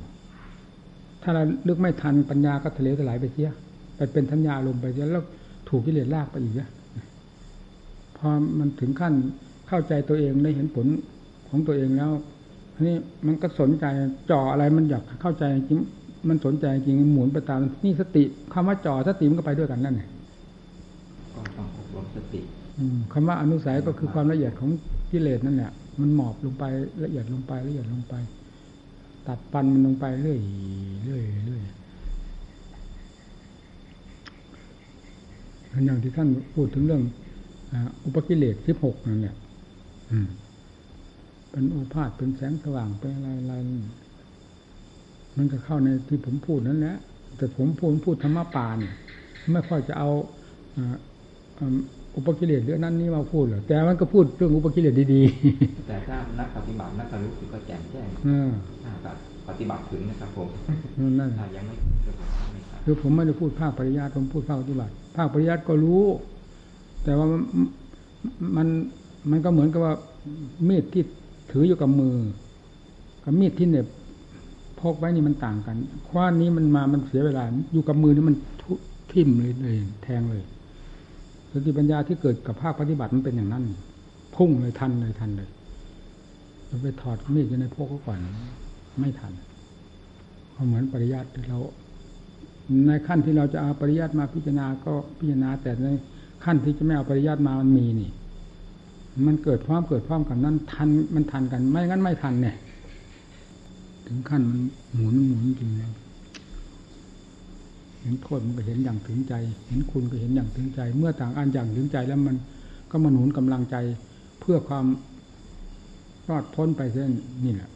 ถ้าเราลึกไม่ทันปัญญาก็ทะเลถลายไปเสีย ไปเป็นทัญญาลมไปเสียแล้วถูกกิเลสลากไปอีกนะพอมันถึงขั้นเข้าใจตัวเองได้เห็นผลของตัวเองแล้วทีนี้มันก็สนใจจ่ออะไรมันอยากเข้าใจจริงมันสนใจจริงหมุนไปตามนี่สติคำว่าจ่อสติมันก็ไปด้วยกันนั่นไงก็ต้องอบรมสติอืมคำว่าอนุสัยก็คือความละเอียดของกิเลสนั่นแหละมันหมอบลงไปละเอียดลงไปละเอียดลงไป ตัดปันมันลงไปเรื่อยเรื่อยเรื่อย อย่างที่ท่านพูดถึงเรื่องอ่าอุปกิเลสสิบหกนั่นแหละอืมเป็นโอภาษเป็นแสงสว่างเป็นอะไรอะไรมันก็เข้าในที่ผมพูดนั่นแหละแต่ผมพูดพูดธรรมะป่าเนี่ยไม่ค่อยจะเอาอ่าอ่าอุปกิเลสเรื่องนั้นนี่มาพูดหรอกแต่มันก็พูดเรื่องอุปกิเลสดีแต่ถ้านักปฏิบัตินักรู้สึกก็แจ่มแจ้งๆเออถ้าแบบปฏิบัติถึงนะครับผมนั่นถ้ายังไม่ก็ไม่ทราบ คือผมไม่ได้พูดภาคปริยัติผมพูดภาคปฏิบัติ ภาคปริยัติก็รู้ แต่ว่ามันมันก็เหมือนกับว่ามีดที่ถืออยู่กับมือ กับมีดที่เหน็บพกไว้นี่มันต่างกัน คว้านนี้มันมามันเสียเวลา อยู่กับมือนี่มันทิ่มเลยเลยแทงเลยสติปัญญาที่เกิดกับภาคปฏิบัติมันเป็นอย่างนั้นพุ่งเลยทันเลยทันเลยจะไปถอดมีดอยู่ในพกก็ก่อน ไม่ทัน เพราะเหมือนปริยัติเรา ในขั้นที่เราจะเอาปริยัติมาพิจารณาก็พิจารณา แต่ในขั้นที่จะไม่เอาปริยัติมามันมีนี่ มันเกิดพร้อมเกิดพร้อมกันนั้นทันมันทันกัน ไม่งั้นไม่ทันเนี่ยถึงขั้นมันหมุนหมุนจริงแล้วเห็นโทษมันก็เห็นอย่างถึงใจ เห็นคุณก็เห็นอย่างถึงใจ เมื่อต่างอันอย่างถึงใจแล้วมันก็มาหนุนกำลังใจเพื่อความรอดพ้นไปเส้นนี่แหละ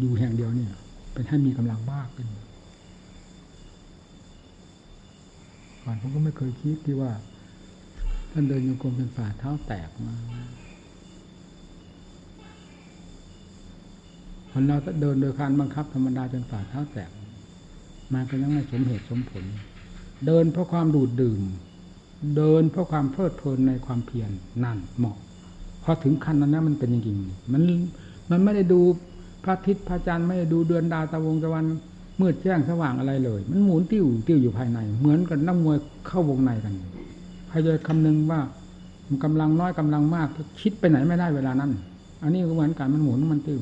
อยู่แห่งเดียวนี่เป็นให้มีกำลังมากขึ้น ก่อนผมก็ไม่เคยคิดที่ว่า ท่านเดินโยกรมเป็นฝ่าเท้าแตกมาคนเราเดินโดยการบังคับธรรมดาจนฝ่าเท้าแตกมาก็ยังไม่สมเหตุสมผล เดินเพราะความดูดดื่ม เดินเพราะความเพลิดเพลินในความเพียรนั่นเหมาะพอถึงขั้นนั้นนะมันเป็นจริงๆมันมันไม่ได้ดูพระอาทิตย์พระจันทร์ไม่ได้ดูเดือนดาวตะวงตะวัน มืดแจ้งสว่างอะไรเลย มันหมุนติ้วติ้วอยู่ภายใน เหมือนกับนักมวยเข้าวงในกันใครจะคำนึงว่ามันกำลังน้อยกำลังมากคิดไปไหนไม่ได้เวลานั้น อันนี้ก็เหมือนกันมันหมุนมันติ้ว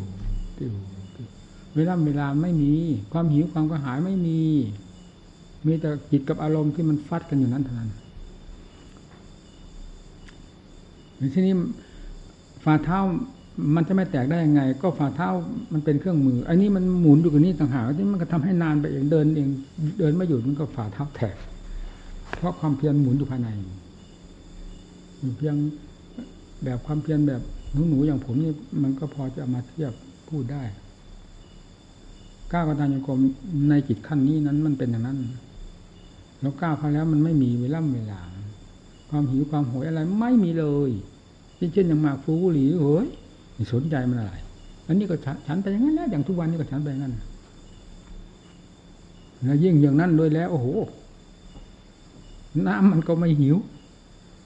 ติ้วเวลาเวลาไม่มี ความหิวความกระหายไม่มี มีแต่จิตกับอารมณ์ที่มันฟัดกันอยู่นั้นเท่านั้นในที่นี้ฝ่าเท้า มันจะไม่แตกได้ยังไง ก็ฝ่าเท้ามันเป็นเครื่องมือ อันนี้มันหมุนอยู่กับนี้ต่างหากที่มันก็ทำให้นานไปเองเดินเองเดินไม่หยุดมันก็ฝ่าเท้าแตกเพราะความเพียรหมุนอยู่ภายในเพียงแบบความเพียรแบบหนูหนูอย่างผมนี่มันก็พอจะอามาเทียบพูดได้ก้าวกระดานยังกรมในจิตขั้นนี้นั้นมันเป็นอย่างนั้น แล้วก้าวไปแล้วมันไม่มีเวลาเวลา ความหิวความโหยอะไรไม่มีเลยเช่นอย่างมากฟูหรี่โหย สนใจมันอะไร อันนี้ก็ฉันไปอย่างนั้นแล้วอย่างทุกวันนี้ก็ฉันไปอย่างนั้นแล้วยิ่งอย่างนั้นด้วยแล้ว โอ้โห น้ำมันก็ไม่หิว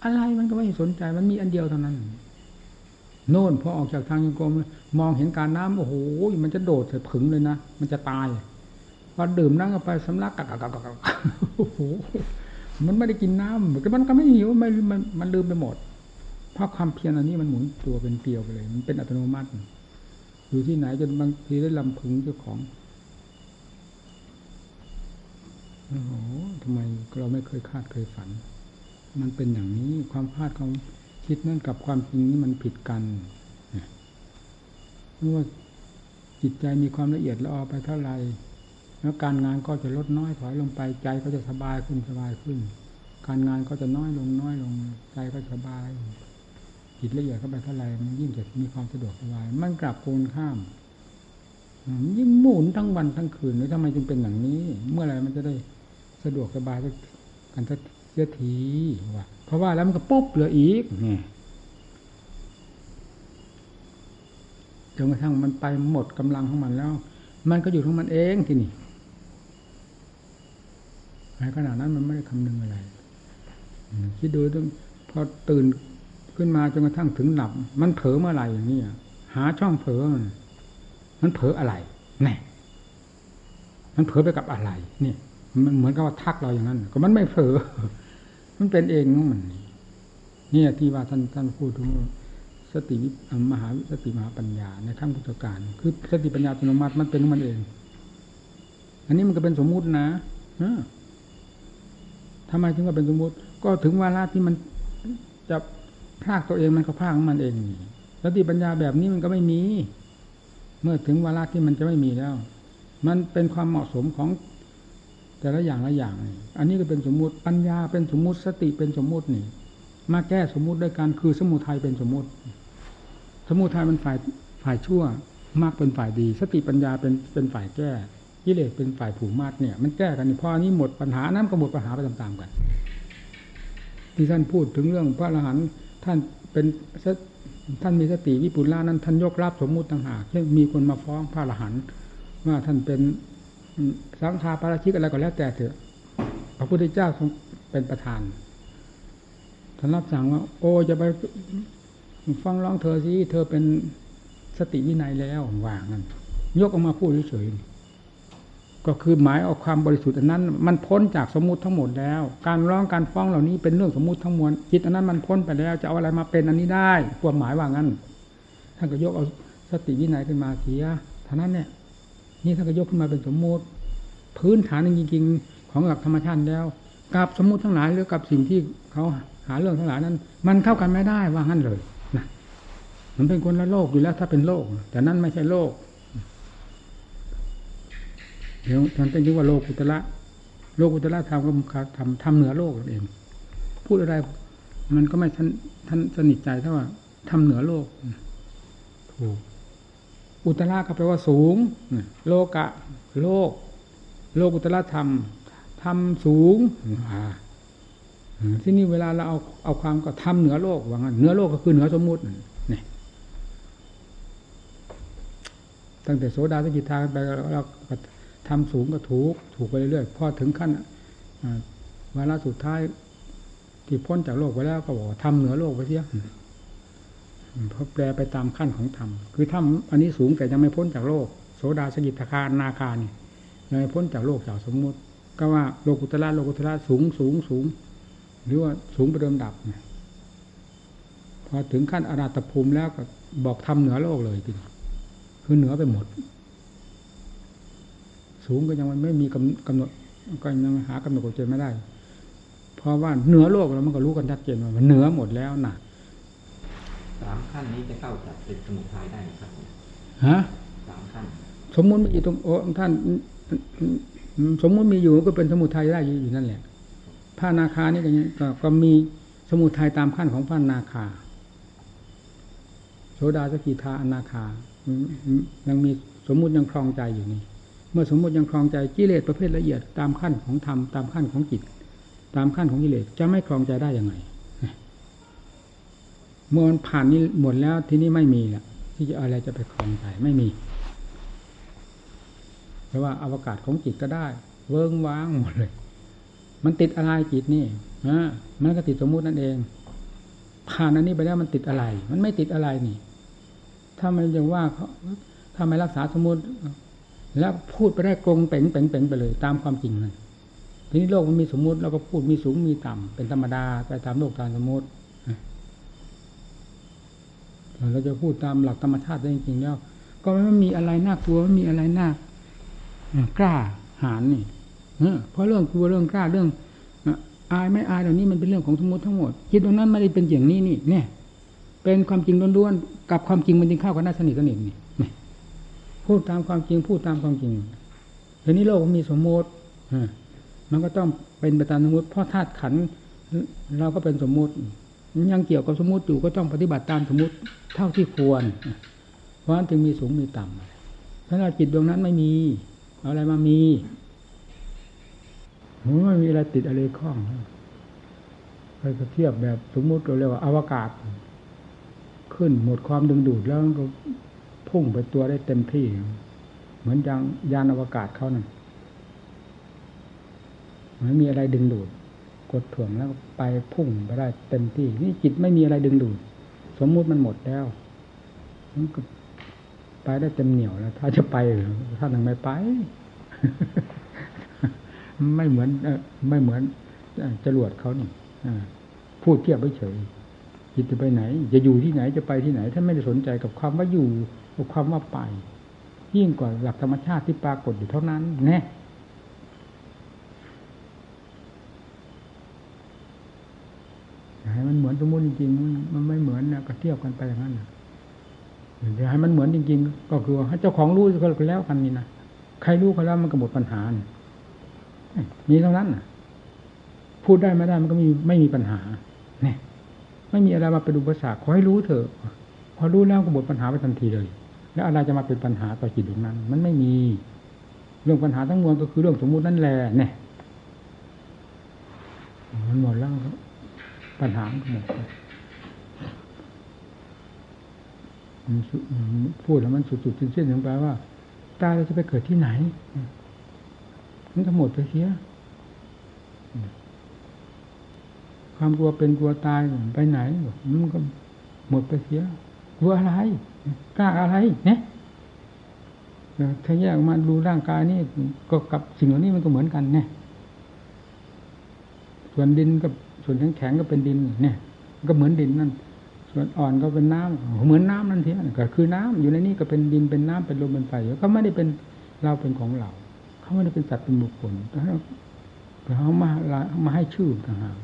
อะไรมันก็ไม่สนใจ มันมีอันเดียวเท่านั้น โน่นพอออกจากทางยังกรมมองเห็นการน้ำโอ้โห มันจะโดดใส่ผึ่งเลยนะ มันจะตายพอดื่มนั่งเข้าไปสำลักกักกักกักกักโอ้โห มันไม่ได้กินน้ำมันก็ไม่หิวไม่มันมันลืมไปหมด เพราะความเพียรอันนี้มันหมุนตัวเป็นเกลียวไปเลย มันเป็นอัตโนมัติ อยู่ที่ไหนจนบางทีได้ลำพึงเจ้าของโอ้โหทำไมเราไม่เคยคาดเคยฝัน มันเป็นอย่างนี้ความคาดความคิดนั่นกับความจริงนี่มันผิดกันเพราะว่าจิตใจมีความละเอียดละออไปเท่าไหร่แล้วการงานก็จะลดน้อยถอยลงไปใจก็จะสบายขึ้นสบายขึ้น การงานก็จะน้อยลงน้อยลงใจก็สบาย จิตละเอียดเข้าไปเท่าไหร่มันยิ่งจะมีความสะดวกสบาย มันกลับโกนข้ามยิ่งหมุนทั้งวันทั้งคืนแล้วทำไมจึงเป็นอย่างนี้ เมื่อไรมันจะได้สะดวกสบายกันสักเสียทีว่าเพราะว่าแล้วมันก็ปุ๊บเหลืออีกนี่จนกระทั่งมันไปหมดกำลังของมันแล้ว มันก็อยู่ของมันเองที่นี่ในขณะนั้นมันไม่ได้คำนึงอะไร คิดดูต้องพอตื่น ขึ้นมาจนกระทั่งถึงหลับ มันเผลอเมื่อไหร่อย่างนี้หาช่องเผลอมันเผลออะไรแน่มันเผลอไปกับอะไรนี่มันเหมือนกับว่าทักเราอย่างนั้น ก็มันไม่เผลอมันเป็นเองของมันนี่ที่ว่าท่านท่านพูดถึงสติมหาสติมหาปัญญาในขั้นพุทธการคือสติปัญญาอัตโนมัติมันเป็นของมันเอง อันนี้มันก็เป็นสมมุตินะทำไมถึงว่าเป็นสมมุติ ก็ถึงเวลาที่มันจะ พากตัวเองมันก็พากของมันเองสติปัญญาแบบนี้มันก็ไม่มี เมื่อถึงเวลาที่มันจะไม่มีแล้ว มันเป็นความเหมาะสมของแต่ละอย่างละอย่าง อันนี้ก็เป็นสมมุติปัญญาเป็นสมมุติสติเป็นสมมุตินี่ มาแก้สมมุติด้วยการคือสมุทัยเป็นสมมุติ สมุทัยเป็นฝ่ายฝ่ายชั่วมากเป็นฝ่ายดี สติปัญญาเป็นเป็นฝ่ายแก้กิเลสเป็นฝ่ายผูกมาดเนี่ย มันแก้กันพออันนี้หมดปัญหานั้นก็หมดปัญหาไปตามๆกัน ที่ท่านพูดถึงเรื่องพระอรหันต์ ท่านเป็นท่านมีสติวิปุลานั้นท่านยกรับสมมุติต่างหากเช่นมีคนมาฟ้องพระอรหันต์ว่าท่านเป็นสังฆาปาราชิกอะไรก็แล้วแต่เถอะพระพุทธเจ้าทรงเป็นประธานท่านรับสั่งว่า โอ้จะไปฟังร้องเธอสิเธอเป็นสติวินัยแล้วว่างนั้นยกออกมาพูดเฉยๆ ก็คือหมายเอาความบริสุทธิ์อันนั้น มันพ้นจากสมมติทั้งหมดแล้ว การร้องการฟ้องเหล่านี้เป็นเรื่องสมมติทั้งมวลจิตอันนั้นมันพ้นไปแล้ว จะเอาอะไรมาเป็นอันนี้ได้ความหมายว่างั้นท่านก็ยกเอาสติวินัยขึ้นมาเสียท่านั้นเนี่ย นี่ท่านก็ยกขึ้นมาเป็นสมมติ พื้นฐานจริงๆของหลักธรรมชาติแล้ว กับสมมติทั้งหลายหรือกับสิ่งที่เขาหาเรื่องทั้งหลายนั้น มันเข้ากันไม่ได้ว่างั้นเลยนะมันเป็นคนละโลกอยู่แล้วถ้าเป็นโลก แต่นั่นไม่ใช่โลก เดี๋ยวท่านต้งยึดว่าโลกุตละโลกุตละทำก็ทำทำเหนือโลกเอง พูดอะไร มันก็ไม่ท่านท่านสนิทใจเท่าว่าทำเหนือโลกถูกอุตระก็แปลว่าสูง โลกะ โลก โลกุตระธรรมทำสูงที่นี่เวลาเราเอาเอาความก็ทำเหนือโลกว่างั้นเหนือโลกก็คือเหนือสมมุตินี่ตั้งแต่โสดาสกิทาไปเรา ทำสูงก็ถูก ถูกไปเรื่อยๆพอถึงขั้นวาระสุดท้าย ที่พ้นจากโลกไปแล้วก็บอกทำเหนือโลกไปเสียเพราะแปลไปตามขั้นของธรรมคือถ้าอันนี้สูงแต่ยังไม่พ้นจากโลก โสดาสกิทาคานาคานี่ยังไม่พ้นจากโลกจากสมมุติ ก็ว่าโลกุตละโลกุตละสูงสูงสูง หรือว่าสูงไปเดิมดับเนี่ยพอถึงขั้นอนาตภูมิแล้วก็บอกทำเหนือโลกเลยทีคือเหนือไปหมด สูงก็ยังไม่มีกำหนดก็ยังหากำหนดกฎเกณฑ์ไม่ได้ เพราะว่าเหนือโลกแล้วมันก็รู้กันชัดเจนว่ามันเหนือหมดแล้วน่ะสามขั้นนี้จะเข้าจัดเป็นสมุทัยได้ครับฮะสามขั้น สมมุติมีตรงโอ้ท่าน สมมุติมีอยู่ก็เป็นสมุทัยได้อยู่นั่นแหละพระนาคานี่ก็ก็มีสมุทัยตามขั้นของพระนาคาโสดาสกิทาอนาคายังมีสมมุติยังคลองใจอยู่นี่เมื่อสมมติยังคลองใจกิเลสประเภทละเอียดตามขั้นของธรรมตามขั้นของจิต ตามขั้นของกิเลสจะไม่คลองใจได้ยังไงเมื่อมันผ่านนี้หมดแล้วที่นี่ไม่มีละที่จะอะไรจะไปคลองใจไม่มีเพราะว่าอวกาศของจิตก็ได้ เวิ้งว้างหมดเลย มันติดอะไรจิตนี่ฮะมันก็ติดสมมุตินั่นเอง ผ่านอันนี้ไปแล้วมันติดอะไร มันไม่ติดอะไรนี่ ถ้ามันยังว่าเขาถ้าไม่รักษาสมมติ แล้วพูดไปได้กรงเป่งเป่งเป่งไปเลย ตามความจริงนั่นทีนี้โลกมันมีสมมติเราก็พูดมีสูงมีต่ำเป็นธรรมดาไปตามโลกตามสมมติเราจะพูดตามหลักธรรมชาติได้จริงๆแล้ว ก็ไม่มีอะไรน่ากลัวไม่มีอะไรน่ากล้าหาญนี่เพราะเรื่องกลัวเรื่องกล้าเรื่องอายไม่อายเหล่านี้มันเป็นเรื่องของสมมติทั้งหมดคิดตรงนั้นไม่ได้เป็นอย่างนี้นี่เนี่ยเป็นความจริงล้วนๆกับความจริงมันจึงเข้ากันได้สนิทสนิทนี่ พูดตามความจริง พูดตามความจริงทีนี้โลกมีสมมติมันก็ต้องเป็นไปตามสมมติเพราะธาตุขันเราก็เป็นสมมติ ยังเกี่ยวกับสมมติอยู่ก็ต้องปฏิบัติตามสมมติเท่าที่ควร เพราะนั้นจึงมีสูงมีต่ำถ้าเราจิตดวงนั้นไม่มีเอาอะไรมามีไม่มีอะไรติดอะไรข้องไปเทียบแบบสมมติเราเรียกว่าอวกาศ ขึ้นหมดความดึงดูดแล้วก็ พุ่งไปตัวได้เต็มที่ เหมือนยางยานอวกาศเขานั่นไม่มีอะไรดึงดูด กดถ่วงแล้วไปพุ่งไปได้เต็มที่ นี่จิตไม่มีอะไรดึงดูด สมมุติมันหมดแล้วมันก็ไปได้เต็มเหนียวแล้ว ถ้าจะไปถ้ายังไม่ไป ไม่เหมือนไม่เหมือนจรวดเขานี่พูดเทียบไปเฉยจิตจะไปไหน จะอยู่ที่ไหนจะไปที่ไหนท่านไม่ได้สนใจกับความว่าอยู่ ความว่าไป ยิ่งกว่าหลักธรรมชาติที่ปรากฏอยู่เท่านั้นแน่ให้มันเหมือนสมมติจริงๆมันไม่เหมือนนะก็เที่ยบกันไปอย่างนั้นเดี๋ยวให้มันเหมือนจริง ๆ ก็คือให้เจ้าของรู้ก็แล้วกันนี่นะใครรู้ก็แล้วมันก็หมดปัญหามีเท่านั้นพูดได้ไม่ได้มันก็มีไม่มีปัญหาเนี่ยไม่มีอะไรมาเป็นอุปสรรคขอให้รู้เถอะ พอรู้แล้วก็หมดปัญหาไปทันทีเลย แล้วอะไรจะมาเป็นปัญหาต่อจิตดวงนั้น มันไม่มี เรื่องปัญหาทั้งมวลก็คือเรื่องสมมุตินั่นแหละเนี่ยมันหมดแล้วปัญหาหมดพูดแล้วมันสุดๆสิ้นๆถึงแปลว่าตายเราจะไปเกิดที่ไหนมันก็หมดไปเสียความกลัวเป็นกลัวตายไปไหนมันก็หมดไปเสียกลัวอะไร กล้าอะไรเนี่ยถ้าแยกมาดูร่างกายนี่ก็กับสิ่งเหล่านี้มันก็เหมือนกันเนี่ยส่วนดินกับส่วนแข็งแข็งก็เป็นดินเนี่ย ก็เหมือนดินนั่น ส่วนอ่อนก็เป็นน้ำเหมือนน้ำนั่นเทียก็คือน้ำอยู่ในนี้ก็เป็นดินเป็นน้ำเป็นลมเป็นไฟเขาไม่ได้เป็นเราเป็นของเราเขาไม่ได้เป็นสัตว์เป็นบุคคลเขามามาให้ชื่อต่างหาก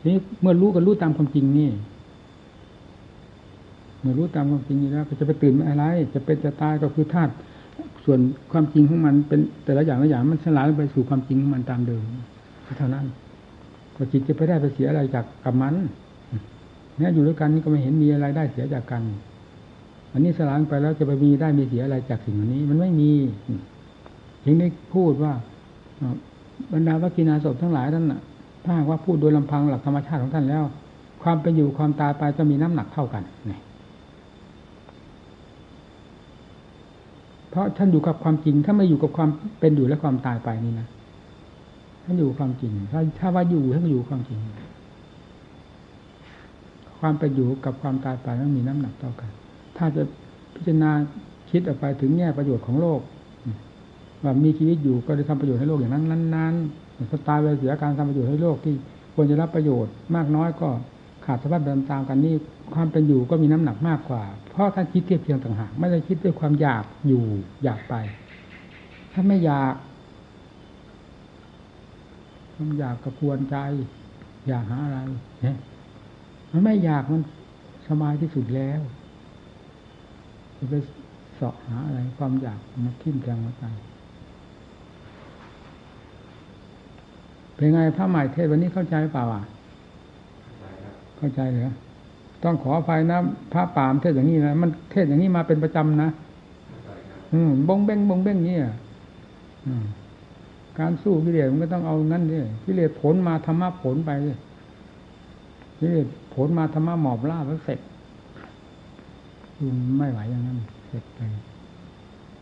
ทีนี้เมื่อรู้ก็รู้ตามความจริงนี่ เมื่อรู้ตามความจริงนี้แล้วก็จะไปตื่นอะไร จะเป็นจะตายก็คือธาตุส่วนความจริงของมันเป็นแต่ละอย่างละอย่างมันสลายไปสู่ความจริงของมันตามเดิมเท่านั้นก็จิตจะไปได้ไปเสียอะไรจากกับมันเนี่ยอยู่ด้วยกันนี่ก็ไม่เห็นมีอะไรได้เสียจากกัน อันนี้สลายไปแล้วจะไปมีได้มีเสียอะไรจากสิ่งนี้ มันไม่มีถึงได้พูดว่าบรรดาวักินาศพทั้งหลายท่านน่ะ ถ้าหากว่าพูดโดยลำพังหลักธรรมชาติของท่านแล้ว ความเป็นอยู่ความตายไปจะมีน้ำหนักเท่ากันเนี่ย เพราะท่านอยู่กับความจริง ถ้าไม่อยู่กับความเป็นอยู่และความตายไปนี่นะท่านอยู่ความจริง ถ้าถ้าว่าอยู่ท่านก็อยู่ความจริง ความเป็นอยู่กับความตายไปต้องมีน้ำหนักเท่ากัน ถ้าจะพิจารณาคิดออกไปถึงแง่ประโยชน์ของโลกว่ามีชีวิตอยู่ก็ได้ทำประโยชน์ให้โลกอย่างนั้นนั้นๆพอตายไปเสียการทำประโยชน์ให้โลกที่ควรจะรับประโยชน์มากน้อยก็ ขาดสภาพเดิมตามกันนี่ความเป็นอยู่ก็มีน้ำหนักมากกว่า เพราะท่านคิดเทียบเทียงต่างหากไม่ได้คิดด้วยความอยากอยู่อยากไป ถ้าไม่อยากมันอยากกระพวนใจ อยากหาอะไรเนี่ยมันไม่อยากมันสบายที่สุดแล้วจะไปเสาะหาอะไรความอยากมาทิ่มแทงมาตายเป็นไงพระใหม่เทศวันนี้เข้าใจเปล่าอะ เข้าใจเหรอต้องขออภัยนะพระป่ามเทศอย่างนี้นะมันเทศอย่างนี้มาเป็นประจำนะอืมบงเบ้งบงเบ้งเนี่ยการสู้กิเลสมันก็ต้องเอางั้นดิกิเลสผลมาธรรมะผลไปดิกิเลสผลมาธรรมะหมอบล่าแล้วเสร็จไม่ไหวอย่างนั้นเสร็จไป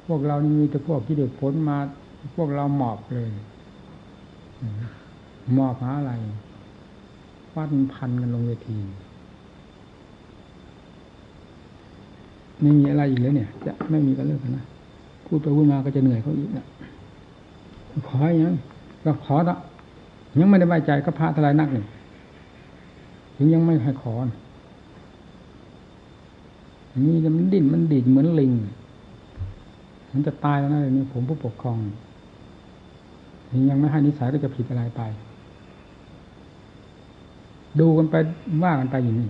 พวกเรานี่มีแต่พวกกิเลสผลมา พวกเราหมอบเลยหมอบหาอะไร ฟาดพันกันลงเวทีไม่มีอะไรอีกแล้วเนี่ย จะไม่มีกันเลิกกันนะพูดไปพูดมาก็จะเหนื่อยเขาอีกนะขออย่างนั้ก็ขอละยังไม่ได้ใบใจก็พระทลายนักหนึ่งถึงยังไม่ให้ขอนนี่มันดิ้นมันดีดเหมือนลิง มันจะตายแล้วนะเลยนี่ผมผู้ปกครองยังไม่ให้นิสัยก็จะผิดอะไรไป ดูกันไปว่ากันไปอย่างนี้